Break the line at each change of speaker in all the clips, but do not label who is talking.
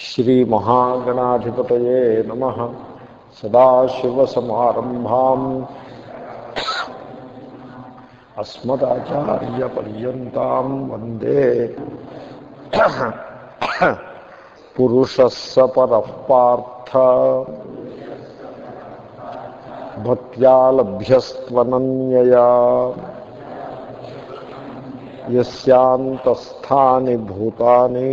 శ్రీమహాగణాధిపతయే నమ సదాశివసమారంభాం అస్మదాచార్యపర్యంతం వందే పురుషः స పరః పార్థ భక్త్యా లభ్యస్త్వనన్యయా యస్యాంతస్థాని భూతాని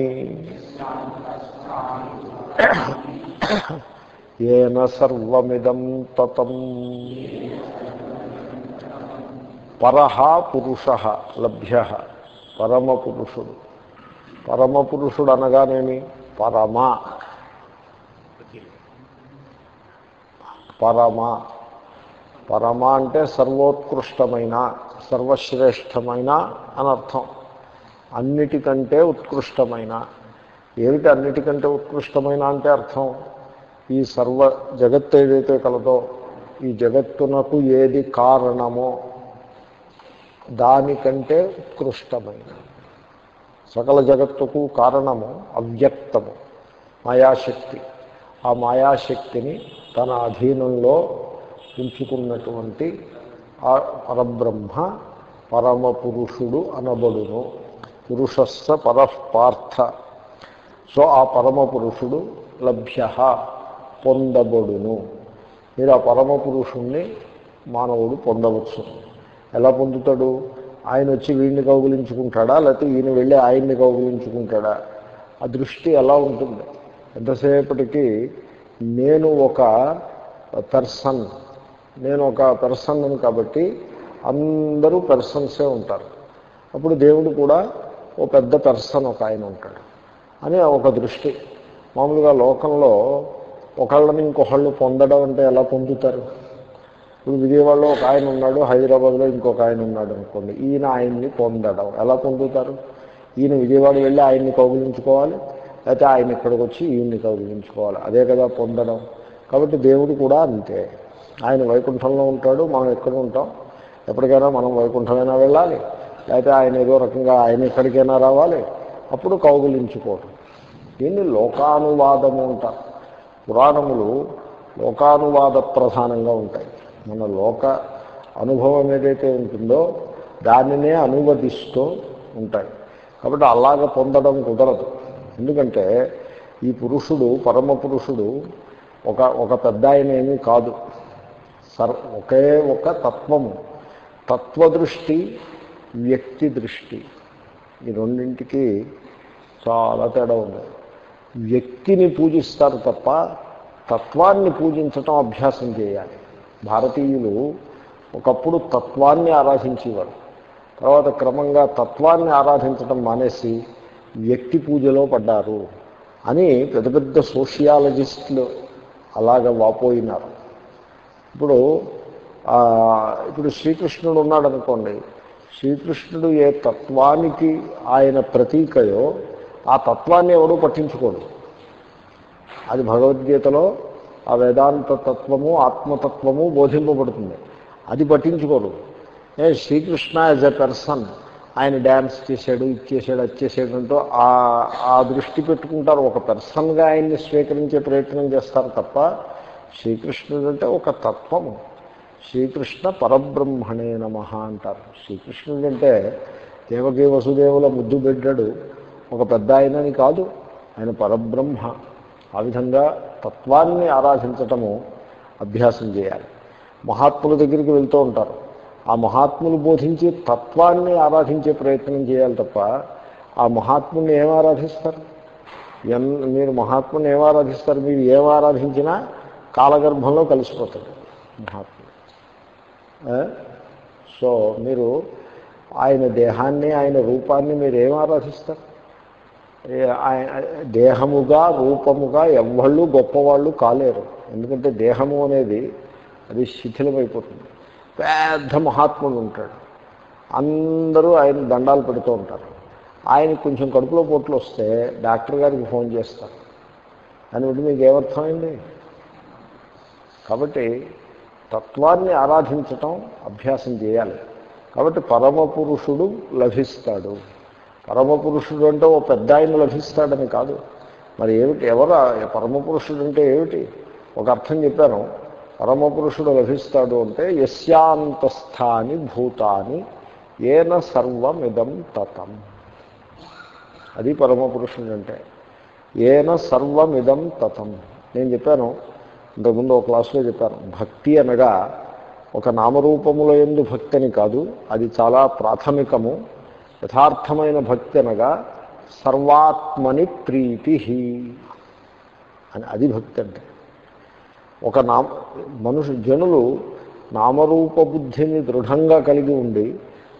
ఏన సర్వమిదం తతం. పరహ పురుష లభ్య. పరమపురుషుడు పరమపురుషుడు అనగానేమి? పరమ. పరమ. పరమ అంటే సర్వోత్కృష్టమైన సర్వశ్రేష్టమైన అనర్థం. అన్నిటికంటే ఉత్కృష్టమైన. ఏమిటి అన్నిటికంటే ఉత్కృష్టమైన అంటే అర్థం? ఈ సర్వ జగత్తు ఏదైతే కలదో ఈ జగత్తునకు ఏది కారణమో దానికంటే ఉత్కృష్టమైన. సకల జగత్తుకు కారణము అవ్యక్తము మాయాశక్తి. ఆ మాయాశక్తిని తన అధీనంలో ఉంచుకున్నటువంటి ఆ పరబ్రహ్మ పరమపురుషుడు అనబడును. పురుషస్స పరఃపార్థ సో ఆ పరమ పురుషుడు లభ్య పొందబడును. మీరు ఆ పరమ పురుషుణ్ణి మానవుడు పొందవచ్చు. ఎలా పొందుతాడు? ఆయన వచ్చి వీడిని కౌగులించుకుంటాడా? లేకపోతే ఈయన వెళ్ళి ఆయన్ని కౌగులించుకుంటాడా? ఆ దృష్టి ఎలా ఉంటుంది? ఎంతసేపటికి నేను ఒక పెర్సన్ నేను ఒక పెర్సన్ కాబట్టి అందరూ పెర్సన్సే ఉంటారు. అప్పుడు దేవుడు కూడా ఓ పెద్ద పర్సన్ ఒక ఆయన ఉంటాడు. అని ఒక దృష్టి. మామూలుగా లోకంలో ఒకళ్ళని ఇంకొకళ్ళు పొందడం అంటే ఎలా పొందుతారు? ఇప్పుడు విజయవాడలో ఒక ఆయన ఉన్నాడు హైదరాబాద్లో ఇంకొక ఆయన ఉన్నాడు అనుకోండి ఈయన ఆయన్ని పొందడం ఎలా పొందుతారు? ఈయన విజయవాడ వెళ్ళి ఆయన్ని కౌగులించుకోవాలి లేకపోతే ఆయన ఇక్కడికి వచ్చి ఈయన్ని కౌగులించుకోవాలి అదే కదా పొందడం. కాబట్టి దేవుడు కూడా అంతే. ఆయన వైకుంఠంలో ఉంటాడు మనం ఎక్కడ ఉంటాం? ఎప్పటికైనా మనం వైకుంఠమైనా వెళ్ళాలి లేకపోతే ఆయన ఏదో రకంగా ఆయన ఎక్కడికైనా రావాలి అప్పుడు కౌగులించుకోవటం దీన్ని లోకానువాదము అంటారు. పురాణములు లోకానువాద ప్రధానంగా ఉంటాయి. మన లోక అనుభవం ఏదైతే ఉంటుందో దానినే అనువదిస్తూ ఉంటాయి. కాబట్టి అలాగ పొందడం కుదరదు. ఎందుకంటే ఈ పురుషుడు పరమ పురుషుడు ఒక ఒక పెద్ద ఆయన ఏమీ కాదు. సర్ ఒకే ఒక తత్వము. తత్వదృష్టి వ్యక్తి దృష్టి. ఈ రెండింటికి చాలా తేడా ఉంది. వ్యక్తిని పూజిస్తారు తప్ప తత్వాన్ని పూజించటం అభ్యాసం చేయాలి. భారతీయులు ఒకప్పుడు తత్వాన్ని ఆరాధించేవారు. తర్వాత క్రమంగా తత్వాన్ని ఆరాధించడం మానేసి వ్యక్తి పూజలో పడ్డారు అని పెద్ద పెద్ద సోషియాలజిస్టులు అలాగ వాపోయినారు. ఇప్పుడు ఇప్పుడు శ్రీకృష్ణుడు ఉన్నాడు అనుకోండి శ్రీకృష్ణుడు ఏ తత్వానికి ఆయన ప్రతీకయో ఆ తత్వాన్ని ఎవడూ పట్టించుకోడు. అది భగవద్గీతలో ఆ వేదాంత తత్వము ఆత్మతత్వము బోధింపబడుతుంది. అది పట్టించుకోడు. ఏ శ్రీకృష్ణ యాజ్ ఎ పర్సన్ ఆయన డ్యాన్స్ చేశాడు ఇచ్చేసాడు వచ్చేసాడు అంటూ ఆ దృష్టి పెట్టుకుంటారు. ఒక పర్సన్గా ఆయన్ని స్వీకరించే ప్రయత్నం చేస్తారు తప్ప శ్రీకృష్ణుడు అంటే ఒక తత్వము. శ్రీకృష్ణ పరబ్రహ్మణే నమ అంటారు. శ్రీకృష్ణుడు అంటే దేవకి వసుదేవుల ముద్దు బిడ్డడు ఒక పెద్ద ఆయనని కాదు ఆయన పరబ్రహ్మ. ఆ విధంగా తత్వాన్ని ఆరాధించటము అభ్యాసం చేయాలి. మహాత్ముల దగ్గరికి వెళ్తూ ఉంటారు. ఆ మహాత్ములు బోధించే తత్వాన్ని ఆరాధించే ప్రయత్నం చేయాలి తప్ప ఆ మహాత్ముని ఏం ఆరాధిస్తారు? ఎన్ మీరు మహాత్ముని ఏం ఆరాధిస్తారు? మీరు ఏం ఆరాధించినా కాలగర్భంలో కలిసిపోతాడు మహాత్ముడు. సో మీరు ఆయన దేహాన్ని ఆయన రూపాన్ని మీరు ఏం ఆరాధిస్తారు దేహముగా రూపముగా ఎవ్వళ్ళు గొప్పవాళ్ళు కాలేరు. ఎందుకంటే దేహము అనేది అది శిథిలమైపోతుంది. పెద్ద మహాత్ముడు ఉంటాడు. అందరూ ఆయన దండాలు పెడుతూ ఉంటారు. ఆయన కొంచెం కడుపులో పోట్లు వస్తే డాక్టర్ గారికి ఫోన్ చేస్తారు. దాన్ని బట్టి మీకు ఏమర్థమైంది? కాబట్టి తత్వాన్ని ఆరాధించటం అభ్యాసం చేయాలి. కాబట్టి పరమపురుషుడు లభిస్తాడు. పరమపురుషుడు అంటే ఓ పెద్ద ఆయన లభిస్తాడని కాదు. మరి ఏమిటి ఎవరు పరమపురుషుడు అంటే ఏమిటి? ఒక అర్థం చెప్పాను. పరమపురుషుడు లభిస్తాడు అంటే యస్యాంతస్థాని భూతాని ఏన సర్వమిదం తతం. అది పరమపురుషుడు అంటే. ఏన సర్వమిదం తతం. నేను చెప్పాను ఇంతకుముందు ఒక క్లాసులో చెప్పాను భక్తి అనగా ఒక నామరూపముల ఎందు భక్తి అని కాదు అది చాలా ప్రాథమికము. యథార్థమైన భక్తి అనగా సర్వాత్మని ప్రీతి అని అది భక్తి అంటే. ఒక నామ మనుషు జనులు నామరూప బుద్ధిని దృఢంగా కలిగి ఉండి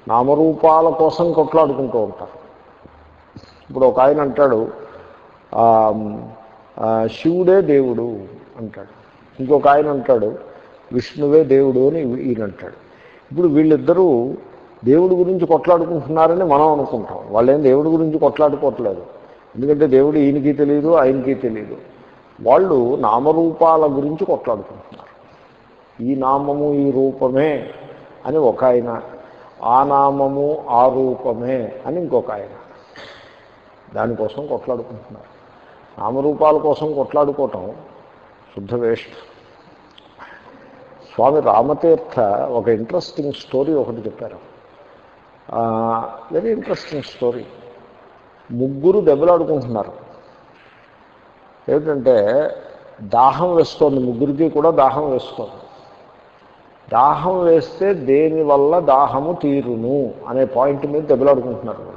నామరూపాల కోసం కొట్లాడుకుంటూ ఉంటారు. ఇప్పుడు ఒక ఆయన అంటాడు శివుడే దేవుడు అంటాడు. ఇంకొక ఆయన అంటాడు విష్ణువే దేవుడు అని ఈయన అంటాడు. ఇప్పుడు వీళ్ళిద్దరూ దేవుడి గురించి కొట్లాడుకుంటున్నారని మనం అనుకుంటాం. వాళ్ళేం దేవుడి గురించి కొట్లాడుకోవట్లేదు. ఎందుకంటే దేవుడు ఈయనకి తెలియదు ఆయనకి తెలియదు వాళ్ళు నామరూపాల గురించి కొట్లాడుకుంటున్నారు. ఈ నామము ఈ రూపమే అని ఒక ఆయన ఆ నామము ఆ రూపమే అని ఇంకొక ఆయన దానికోసం కొట్లాడుకుంటున్నారు. నామరూపాల కోసం కొట్లాడుకోవటం శుద్ధ వేస్ట్ స్వామి రామతీర్థ ఒక ఇంట్రెస్టింగ్ స్టోరీ ఒకటి చెప్పారు. వెరీ ఇంట్రెస్టింగ్ స్టోరీ ముగ్గురు దెబ్బలాడుకుంటున్నారు. ఏమిటంటే దాహం వేస్తోంది ముగ్గురికి కూడా దాహం వేస్తోంది. దాహం వేస్తే దేనివల్ల దాహము తీరును అనే పాయింట్ మీద దెబ్బలాడుకుంటున్నారు.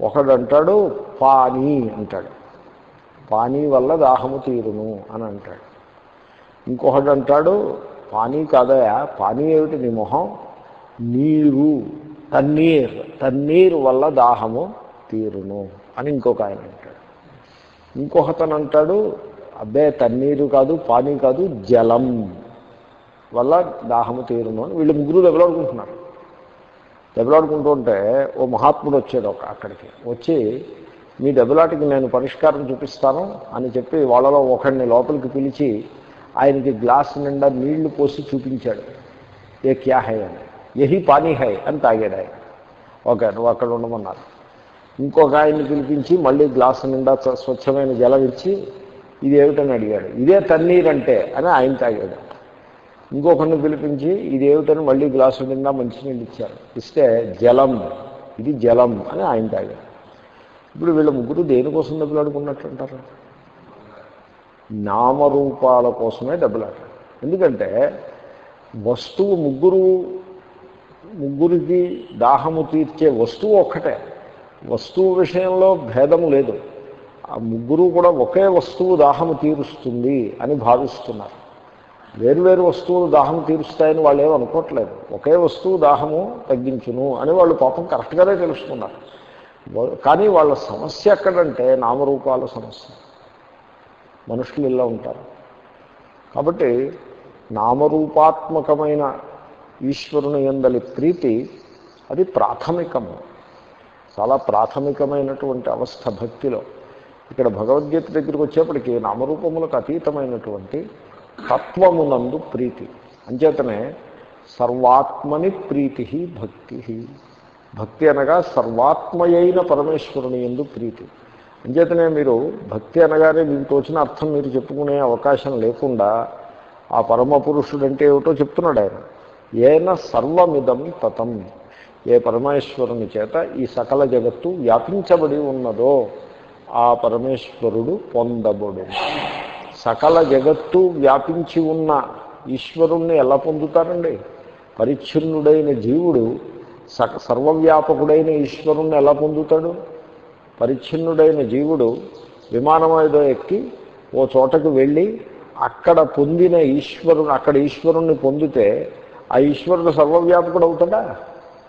ఒకడు అంటాడు పానీ అంటాడు. పానీ వల్ల దాహము తీరును అని అంటాడు. ఇంకొకడు అంటాడు పానీ కాదయా? పానీ ఏమిటి నీ మొహం? నీరు తన్నీర్ తన్నీరు వల్ల దాహము తీరును అని ఇంకొక ఆయన అంటాడు. ఇంకొకతను అంటాడు అబ్బే తన్నీరు కాదు పానీ కాదు జలం వల్ల దాహము తీరును అని వీళ్ళు ముగ్గురు దెబ్బలాడుకుంటున్నారు. దెబ్బలాడుకుంటూ ఉంటే ఓ మహాత్ముడు వచ్చాడు ఒక అక్కడికి. వచ్చి మీ దెబ్బలాటికి నేను పరిష్కారం చూపిస్తాను అని చెప్పి వాళ్ళలో ఒకడిని లోపలికి పిలిచి ఆయనకి గ్లాస్ నిండా నీళ్ళు పోసి చూపించాడు. ఏ క్యా హై అని. ఎహి పానీ హై అని తాగాడు ఆయన. ఓకే నువ్వు అక్కడ ఉండమన్నారు. ఇంకొక ఆయన్ని పిలిపించి మళ్ళీ గ్లాస్ నిండా స్వ- స్వచ్ఛమైన జలం ఇచ్చి ఇది ఏమిటని అడిగాడు. ఇదే తన్నీరు అంటే అని ఆయన తాగాడు. ఇంకొకరిని పిలిపించి ఇది ఏమిటని మళ్ళీ గ్లాసు నిండా మంచినీళ్ళు ఇచ్చారు. ఇస్తే జలం ఇది జలం అని ఆయన తాగాడు. ఇప్పుడు వీళ్ళ ముగ్గురు దేనికోసం దెబ్బలాడుకున్నట్టు అంటారు నామరూపాల కోసమే దెబ్బలాట ఎందుకంటే వస్తువు ముగ్గురు ముగ్గురికి దాహము తీర్చే వస్తువు ఒక్కటే. వస్తువు విషయంలో భేదము లేదు. ఆ ముగ్గురు కూడా ఒకే వస్తువు దాహము తీరుస్తుంది అని భావిస్తున్నారు. వేరువేరు వస్తువులు దాహం తీరుస్తాయని వాళ్ళు ఏమీ అనుకోవట్లేదు ఒకే వస్తువు దాహము తగ్గించును అని వాళ్ళు పాపం కరెక్ట్గానే తెలుసుకున్నారు. కానీ వాళ్ళ సమస్య ఎక్కడంటే నామరూపాల సమస్య. మనుషులు ఇలా ఉంటారు. కాబట్టి నామరూపాత్మకమైన ఈశ్వరుని ఎందలి ప్రీతి అది ప్రాథమికము. చాలా ప్రాథమికమైనటువంటి అవస్థ భక్తిలో. ఇక్కడ భగవద్గీత దగ్గరికి వచ్చేప్పటికి నామరూపములకు అతీతమైనటువంటి తత్వమునందు ప్రీతి. అంచేతనే సర్వాత్మని ప్రీతి భక్తి భక్తి అనగా సర్వాత్మయైన పరమేశ్వరుని ఎందు ప్రీతి. అంచేతనే మీరు భక్తి అనగానే మీకు తోచిన అర్థం మీరు చెప్పుకునే అవకాశం లేకుండా ఆ పరమ పురుషుడు అంటే ఏమిటో చెప్తున్నాడు ఆయన. ఏన సర్వమిదం తతం. ఏ పరమేశ్వరుని చేత ఈ సకల జగత్తు వ్యాపించబడి ఉన్నదో ఆ పరమేశ్వరుడు పొందబడు. సకల జగత్తు వ్యాపించి ఉన్న ఈశ్వరుణ్ణి ఎలా పొందుతారండి? పరిచ్ఛిన్నుడైన జీవుడు స సర్వవ్యాపకుడైన ఈశ్వరుణ్ణి ఎలా పొందుతాడు? పరిచ్ఛిన్నుడైన జీవుడు విమానం ఏదో ఎక్కి ఓ చోటకు వెళ్ళి అక్కడ పొందిన ఈశ్వరుని అక్కడ ఈశ్వరుణ్ణి పొందితే ఆ ఈశ్వరుడు సర్వవ్యాపకుడు అవుతాడా?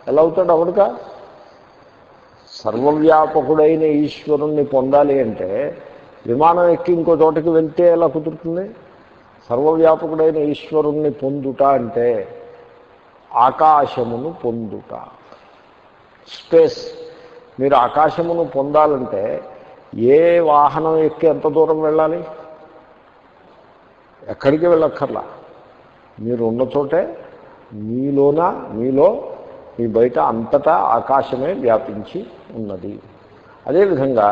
ఎలా అవుతాడు అవడుగా సర్వవ్యాపకుడైన ఈశ్వరుణ్ణి పొందాలి అంటే విమానం ఎక్కి ఇంకో చోటకి వెళ్తే ఎలా కుదురుతుంది? సర్వవ్యాపకుడైన ఈశ్వరుణ్ణి పొందుట అంటే ఆకాశమును పొందుట. స్పేస్ మీరు ఆకాశమును పొందాలంటే ఏ వాహనం ఎక్కి ఎంత దూరం వెళ్ళాలి? ఎక్కడికి వెళ్ళక్కర్లా. మీరు ఉన్న చోటే మీలోన మీలో మీ బయట అంతటా ఆకాశమే వ్యాపించి ఉన్నది. అదేవిధంగా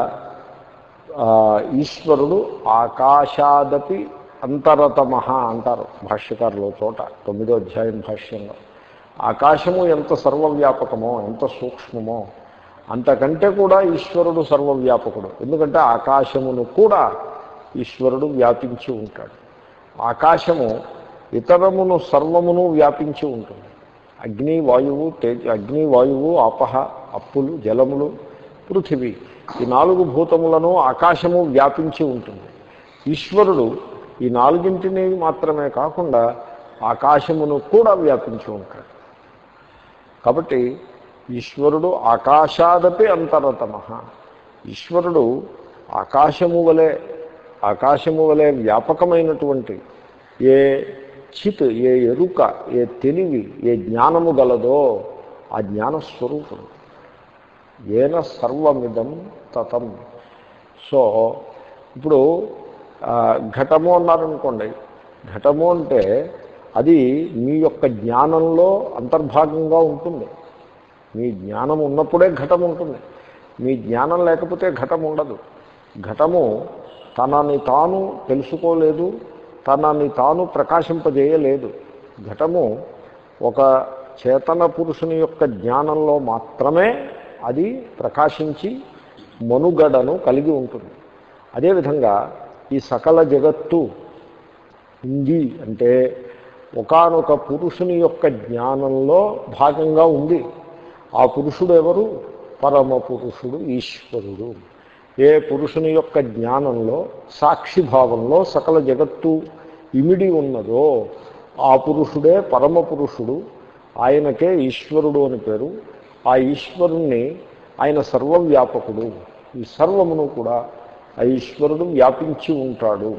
ఈశ్వరుడు ఆకాశాదపి అంతరతమ అంటారు భాష్యకారులు చోట తొమ్మిదో అధ్యాయం భాష్యంలో. ఆకాశము ఎంత సర్వవ్యాపకమో ఎంత సూక్ష్మమో అంతకంటే కూడా ఈశ్వరుడు సర్వవ్యాపకుడు. ఎందుకంటే ఆకాశమును కూడా ఈశ్వరుడు వ్యాపించి ఉంటాడు. ఆకాశము ఇతరమును సర్వమును వ్యాపించి ఉంటుంది. అగ్ని వాయువు తేజ అగ్ని వాయువు ఆపహ అప్పులు జలములు పృథివీ ఈ నాలుగు భూతములను ఆకాశము వ్యాపించి ఉంటుంది. ఈశ్వరుడు ఈ నాలుగింటిని మాత్రమే కాకుండా ఆకాశమును కూడా వ్యాపించి ఉంటాడు. కాబట్టి ఈశ్వరుడు ఆకాశాదపి అంతరతమ. ఈశ్వరుడు ఆకాశము వలె ఆకాశము వలె వ్యాపకమైనటువంటి ఏ చిత్ ఏ ఎరుక ఏ తెలివి ఏ జ్ఞానము గలదో ఆ జ్ఞానస్వరూపుడు. ఏన సర్వమిదం తతం. సో ఇప్పుడు ఘటము అన్నారనుకోండి. ఘటము అంటే అది మీ యొక్క జ్ఞానంలో అంతర్భాగంగా ఉంటుంది. మీ జ్ఞానం ఉన్నప్పుడే ఘటం ఉంటుంది. మీ జ్ఞానం లేకపోతే ఘటం ఉండదు. ఘటము తనని తాను తెలుసుకోలేదు తనని తాను ప్రకాశింపజేయలేదు. ఘటము ఒక చేతన పురుషుని యొక్క జ్ఞానంలో మాత్రమే అది ప్రకాశించి మనుగడను కలిగి ఉంటుంది. అదేవిధంగా ఈ సకల జగత్తు ఉంది అంటే ఒకానొక పురుషుని యొక్క జ్ఞానంలో భాగంగా ఉంది. ఆ పురుషుడు ఎవరు? పరమ పురుషుడు ఈశ్వరుడు. ఏ పురుషుని యొక్క జ్ఞానంలో సాక్షిభావంలో సకల జగత్తు ఇమిడి ఉన్నదో ఆ పురుషుడే పరమ పురుషుడు ఆయనకే ఈశ్వరుడు అని పేరు. ఆ ఈశ్వరుణ్ణి ఆయన సర్వవ్యాపకుడు. ఈ సర్వమును కూడా ఆ ఈశ్వరుడు వ్యాపించి ఉంటాడు.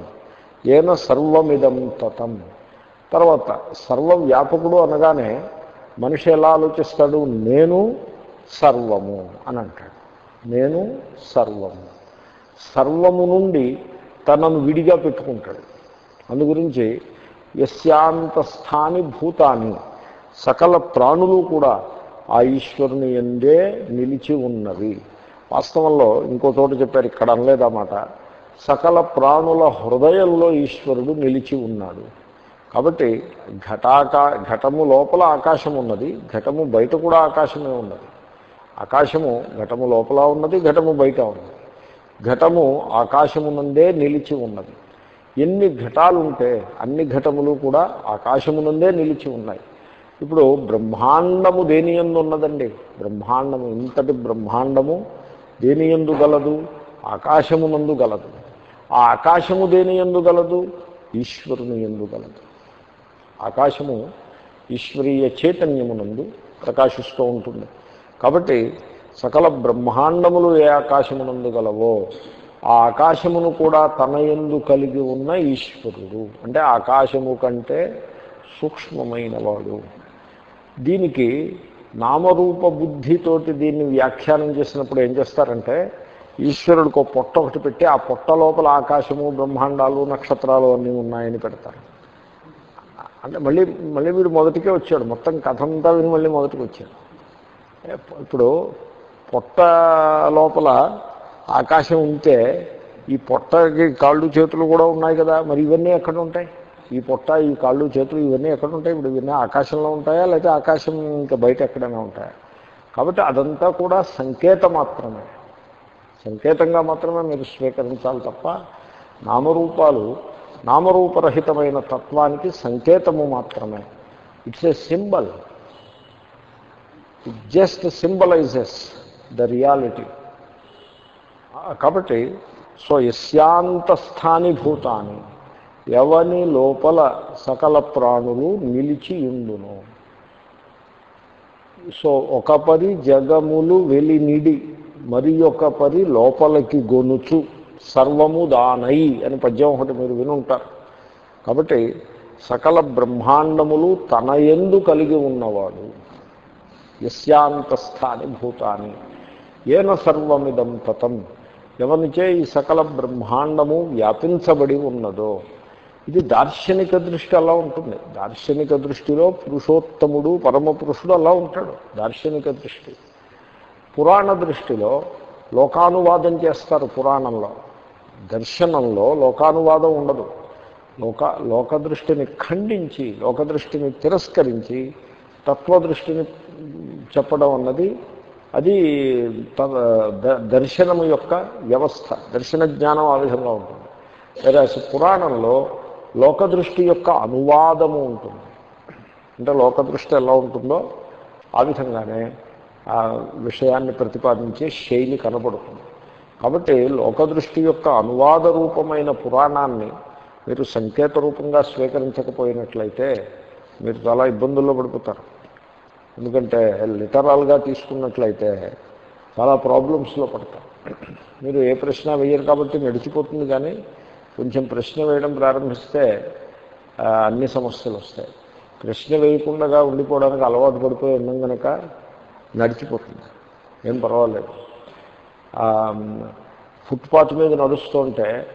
ఏన సర్వమిదం తతం. తర్వాత సర్వవ్యాపకుడు అనగానే మనిషి ఎలా ఆలోచిస్తాడు? నేను సర్వము అని అంటాడు. నేను సర్వము. సర్వము నుండి తనను విడిగా పెట్టుకుంటాడు. అందు గురించి యస్యాంతస్థాని భూతాన్ని సకల ప్రాణులు కూడా ఆ ఈశ్వరుని ఎందే నిలిచి ఉన్నవి. వాస్తవంలో ఇంకో చోట చెప్పారు ఇక్కడ అనలేదన్నమాట. సకల ప్రాణుల హృదయంలో ఈశ్వరుడు నిలిచి ఉన్నాడు. కాబట్టి ఘటాకా ఘటము లోపల ఆకాశం ఉన్నది ఘటము బయట కూడా ఆకాశమే ఉన్నది. ఆకాశము ఘటము లోపల ఉన్నది ఘటము బయట ఉన్నది. ఘటము ఆకాశమునందే నిలిచి ఉన్నది. ఎన్ని ఘటాలు ఉంటే అన్ని ఘటములు కూడా ఆకాశమునందే నిలిచి ఉన్నాయి. ఇప్పుడు బ్రహ్మాండము దేని ఎందు ఉన్నదండి? బ్రహ్మాండము ఇంతటి బ్రహ్మాండము దేని ఎందు గలదు? ఆకాశమునందు గలదు. ఆ ఆకాశము దేని ఎందు గలదు? ఈశ్వరుని ఎందు గలదు. ఆకాశము ఈశ్వరీయ చైతన్యమునందు ప్రకాశిస్తూ ఉంటుంది. కాబట్టి సకల బ్రహ్మాండములు ఏ ఆకాశమునందు గలవో ఆ ఆకాశమును కూడా తన ఎందు కలిగి ఉన్న ఈశ్వరుడు. అంటే ఆకాశము కంటే సూక్ష్మమైనవాడు. దీనికి నామరూప బుద్ధితోటి దీన్ని వ్యాఖ్యానం చేసినప్పుడు ఏం చేస్తారంటే ఈశ్వరుడికి ఒక పొట్ట ఒకటి పెట్టి ఆ పొట్ట లోపల ఆకాశము బ్రహ్మాండాలు నక్షత్రాలు అన్నీ ఉన్నాయని పెడతారు. అంటే మళ్ళీ మళ్ళీ వీడు మొదటికే వచ్చాడు. మొత్తం కథ అంతా విని మళ్ళీ మొదటికి వచ్చాడు. ఇప్పుడు పొట్ట లోపల ఆకాశం ఉంటే ఈ పొట్టకి కాళ్ళు చేతులు కూడా ఉన్నాయి కదా. మరి ఇవన్నీ ఎక్కడ ఉంటాయి? ఈ పొట్ట ఈ కాళ్ళు చేతులు ఇవన్నీ ఎక్కడ ఉంటాయి? ఇప్పుడు ఇవన్నీ ఆకాశంలో ఉంటాయా? లేకపోతే ఆకాశం ఇంకా బయట ఎక్కడైనా ఉంటాయా? కాబట్టి అదంతా కూడా సంకేతం మాత్రమే. సంకేతంగా మాత్రమే మీరు స్వీకరించాలి తప్ప నామరూపాలు నామరూపరహితమైన తత్వానికి సంకేతము మాత్రమే. It's a symbol it just symbolises the reality కాబట్టి సో యశాంతస్థాని భూతాన్ని ఎవని లోపల సకల ప్రాణులు నిలిచి ఉండును. సో ఒక పరి జగములు వెలినిడి మరి ఒక పరి లోపలికి గొనుచు. సర్వము దానై అని పద్యం ఒకటి మీరు వినుంటారు. కాబట్టి సకల బ్రహ్మాండములు తన ఎందు కలిగి ఉన్నవాడు. యస్యాంతస్థాని భూతాన్ని ఏన సర్వమిదం తతం. ఎవనిచే ఈ సకల బ్రహ్మాండము వ్యాపించబడి ఉన్నదో. ఇది దార్శనిక దృష్టి అలా ఉంటుంది. దార్శనిక దృష్టిలో పురుషోత్తముడు పరమ పురుషుడు అలా ఉంటాడు. దార్శనిక దృష్టి. పురాణ దృష్టిలో లోకానువాదం చేస్తారు పురాణంలో. దర్శనంలో లోకానువాదం ఉండదు. లోక లోకదృష్టిని ఖండించి లోకదృష్టిని తిరస్కరించి తత్వదృష్టిని చెప్పడం అన్నది అది త- ద- దర్శనము యొక్క వ్యవస్థ. దర్శన జ్ఞానం ఆ విధంగా ఉంటుంది. వేరే పురాణంలో లోకదృష్టి యొక్క అనువాదము ఉంటుంది. అంటే లోకదృష్టి ఎలా ఉంటుందో ఆ విధంగానే ఆ విషయాన్ని ప్రతిపాదించే శైలి కనబడుతుంది. కాబట్టి లోకదృష్టి యొక్క అనువాద రూపమైన పురాణాన్ని మీరు సంకేత రూపంగా స్వీకరించకపోయినట్లయితే మీరు చాలా ఇబ్బందుల్లో పడిపోతారు. ఎందుకంటే లిటరల్గా తీసుకున్నట్లయితే చాలా ప్రాబ్లమ్స్లో పడతారు. మీరు ఏ ప్రశ్న వేయరు కాబట్టి నడిచిపోతుంది కానీ కొంచెం ప్రశ్న వేయడం ప్రారంభిస్తే అన్ని సమస్యలు వస్తాయి. ప్రశ్న వేయకుండా ఉండిపోవడానికి అలవాటు పడిపోయి ఉన్నాం కనుక నడిచిపోతుంది. ఏం పర్వాలేదు. ఫుట్పాత్ మీద నడుస్తుంటే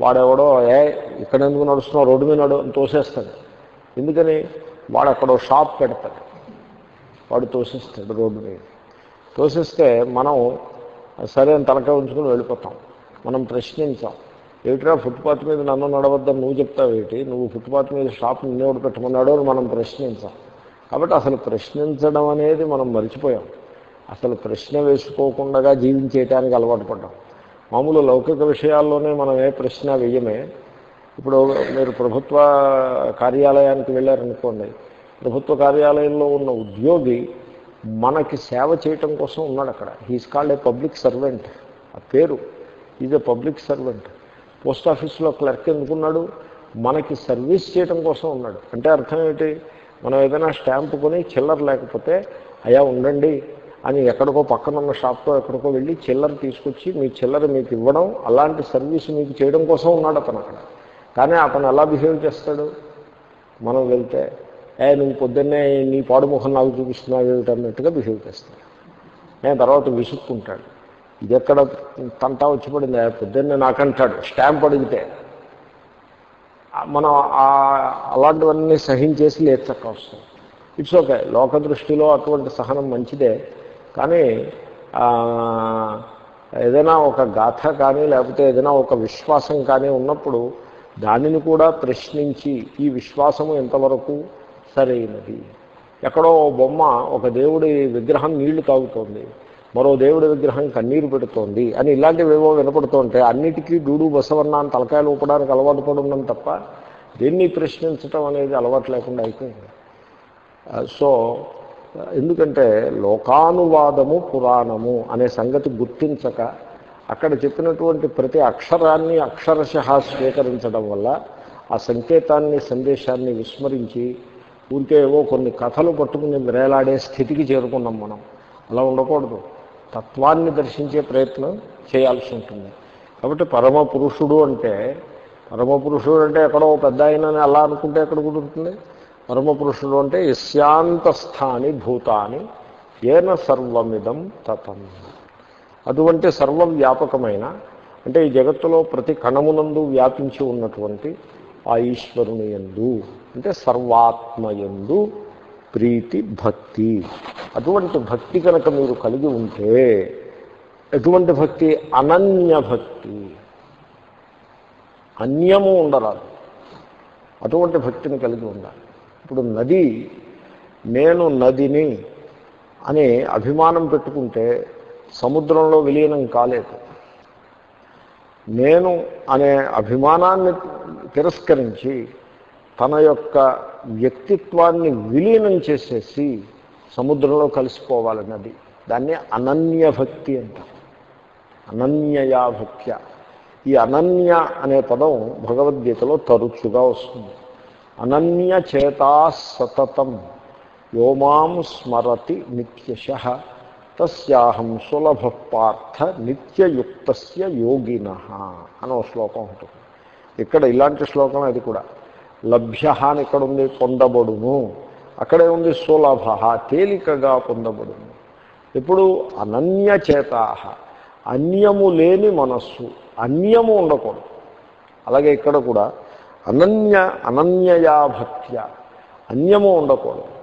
వాడెవడో ఏ ఇక్కడ ఎందుకు నడుస్తున్నావు? రోడ్డు మీద నడు తోసేస్తాడు. ఎందుకని? వాడు అక్కడో షాప్ పెడతాడు. వాడు తోసేస్తాడు రోడ్డు మీద. తోసేస్తే మనం సరే అని తలకాయ ఉంచుకొని వెళ్ళిపోతాం. మనం ప్రశ్నించాం. ఏమిట్రా ఫుట్పాత్ మీద నన్ను నడవద్దని నువ్వు చెప్తావు ఏంటి నువ్వు ఫుట్పాత్ మీద షాప్ నిన్నేవాడు పెట్టమన్నాడో అని మనం ప్రశ్నించాం. కాబట్టి అసలు ప్రశ్నించడం అనేది మనం మర్చిపోయాం. అసలు ప్రశ్న వేసుకోకుండా జీవించేయటానికి అలవాటు పడ్డాం. మామూలు లౌకిక విషయాల్లోనే మనం ఏ ప్రశ్న వేయమే. ఇప్పుడు మీరు ప్రభుత్వ కార్యాలయానికి వెళ్ళారనుకోండి ప్రభుత్వ కార్యాలయంలో ఉన్న ఉద్యోగి మనకి సేవ చేయటం కోసం ఉన్నాడు అక్కడ he's called a public servant ఆ పేరు is a public servant post ఆఫీస్లో క్లర్క్ ఎందుకున్నాడు? మనకి సర్వీస్ చేయటం కోసం ఉన్నాడు. అంటే అర్థం ఏంటి? మనం ఏదైనా స్టాంపు కొని చిల్లర లేకపోతే అయా ఉండండి అని ఎక్కడికో పక్కన ఉన్న ఎక్కడికో వెళ్ళి చిల్లర తీసుకొచ్చి మీ చిల్లర మీకు ఇవ్వడం అలాంటి సర్వీస్ మీకు చేయడం కోసం ఉన్నాడు అతను అక్కడ. కానీ అతను ఎలా బిహేవ్ చేస్తాడు? మనం వెళ్తే ఏ నువ్వు పొద్దున్నే నీ పాడు ముఖం నాకు చూపిస్తున్నావు ఏమిటన్నట్టుగా బిహేవ్ చేస్తాడు. నేను తర్వాత విసుక్కుంటాడు. ఇది ఎక్కడ తంటా వచ్చి పడింది? పొద్దున్నే నాకంటాడు. స్టాంప్ అడిగితే మనం ఆ- అలాంటివన్నీ సహించేసి లేచక్క వస్తాం ఇట్స్ ఓకే. లోక దృష్టిలో అటువంటి సహనం మంచిదే. కానీ ఏదైనా ఒక గాథ కానీ లేకపోతే ఏదైనా ఒక విశ్వాసం కానీ ఉన్నప్పుడు దానిని కూడా ప్రశ్నించి ఈ విశ్వాసము ఎంతవరకు సరైనది? ఎక్కడో ఓ బొమ్మ ఒక దేవుడి విగ్రహం నీళ్ళు తాగుతోంది. మరో దేవుడి విగ్రహం కన్నీరు పెడుతోంది అని ఇలాంటివేవో వినపడుతుంటే అన్నిటికీ డూడు బసవన్న అని తలకాయలు ఊపడానికి అలవాటు పడున్నాం తప్ప దీన్ని ప్రశ్నించటం అనేది అలవాటు లేకుండా అయిపోయింది. సో ఎందుకంటే లోకానువాదము పురాణము అనే సంగతి గుర్తించక అక్కడ చెప్పినటువంటి ప్రతి అక్షరాన్ని అక్షరశ స్వీకరించడం వల్ల ఆ సంకేతాన్ని సందేశాన్ని విస్మరించి ఊరికే ఏవో కొన్ని కథలు పట్టుకుని వేలాడే స్థితికి చేరుకున్నాం మనం. అలా ఉండకూడదు. తత్వాన్ని దర్శించే ప్రయత్నం చేయాల్సి ఉంటుంది. కాబట్టి పరమ పురుషుడు అంటే పరమ పురుషుడు అంటే ఎక్కడో పెద్ద అయినని అలా అనుకుంటే ఎక్కడ కుదురుతుంది? పరమపురుషుడు అంటే యస్యాంతస్థాని భూతాని ఏన సర్వమిదం తతం. అటువంటి సర్వవ్యాపకమైన అంటే ఈ జగత్తులో ప్రతి కణమునందు వ్యాపించి ఉన్నటువంటి ఆ ఈశ్వరుని ఎందు అంటే సర్వాత్మయందు ప్రీతి భక్తి. అటువంటి భక్తి కనుక మీరు కలిగి ఉంటే ఎటువంటి భక్తి? అనన్య భక్తి. అన్యము ఉండరాదు. అటువంటి భక్తిని కలిగి ఉండాలి. ఇప్పుడు నది నేను నదిని అని అభిమానం పెట్టుకుంటే సముద్రంలో విలీనం కాలేదు. నేను అనే అభిమానాన్ని తిరస్కరించి తన యొక్క వ్యక్తిత్వాన్ని విలీనం చేసేసి సముద్రంలో కలిసిపోవాలి నది. దాన్ని అనన్య భక్తి అంటారు. అనన్యయాభక్త్య ఈ అనన్య అనే పదం భగవద్గీతలో తరచుగా వస్తుంది. అనన్యచేతా సతతం యోమాం స్మరతి నిత్యశ. తస్యాహం సులభ పార్థ నిత్యయుక్త యోగిన అని ఒక శ్లోకం ఉంటుంది. ఇక్కడ ఇలాంటి శ్లోకం అది కూడా. లభ్య అని ఇక్కడ ఉంది పొందబడును. అక్కడే ఉంది సులభ తేలికగా పొందబడును. ఇప్పుడు అనన్యచేత అన్యము లేని మనస్సు అన్యము ఉండకూడదు. అలాగే ఇక్కడ కూడా అనన్య అనన్యయా భక్త్య అన్యము ఉండకూడదు.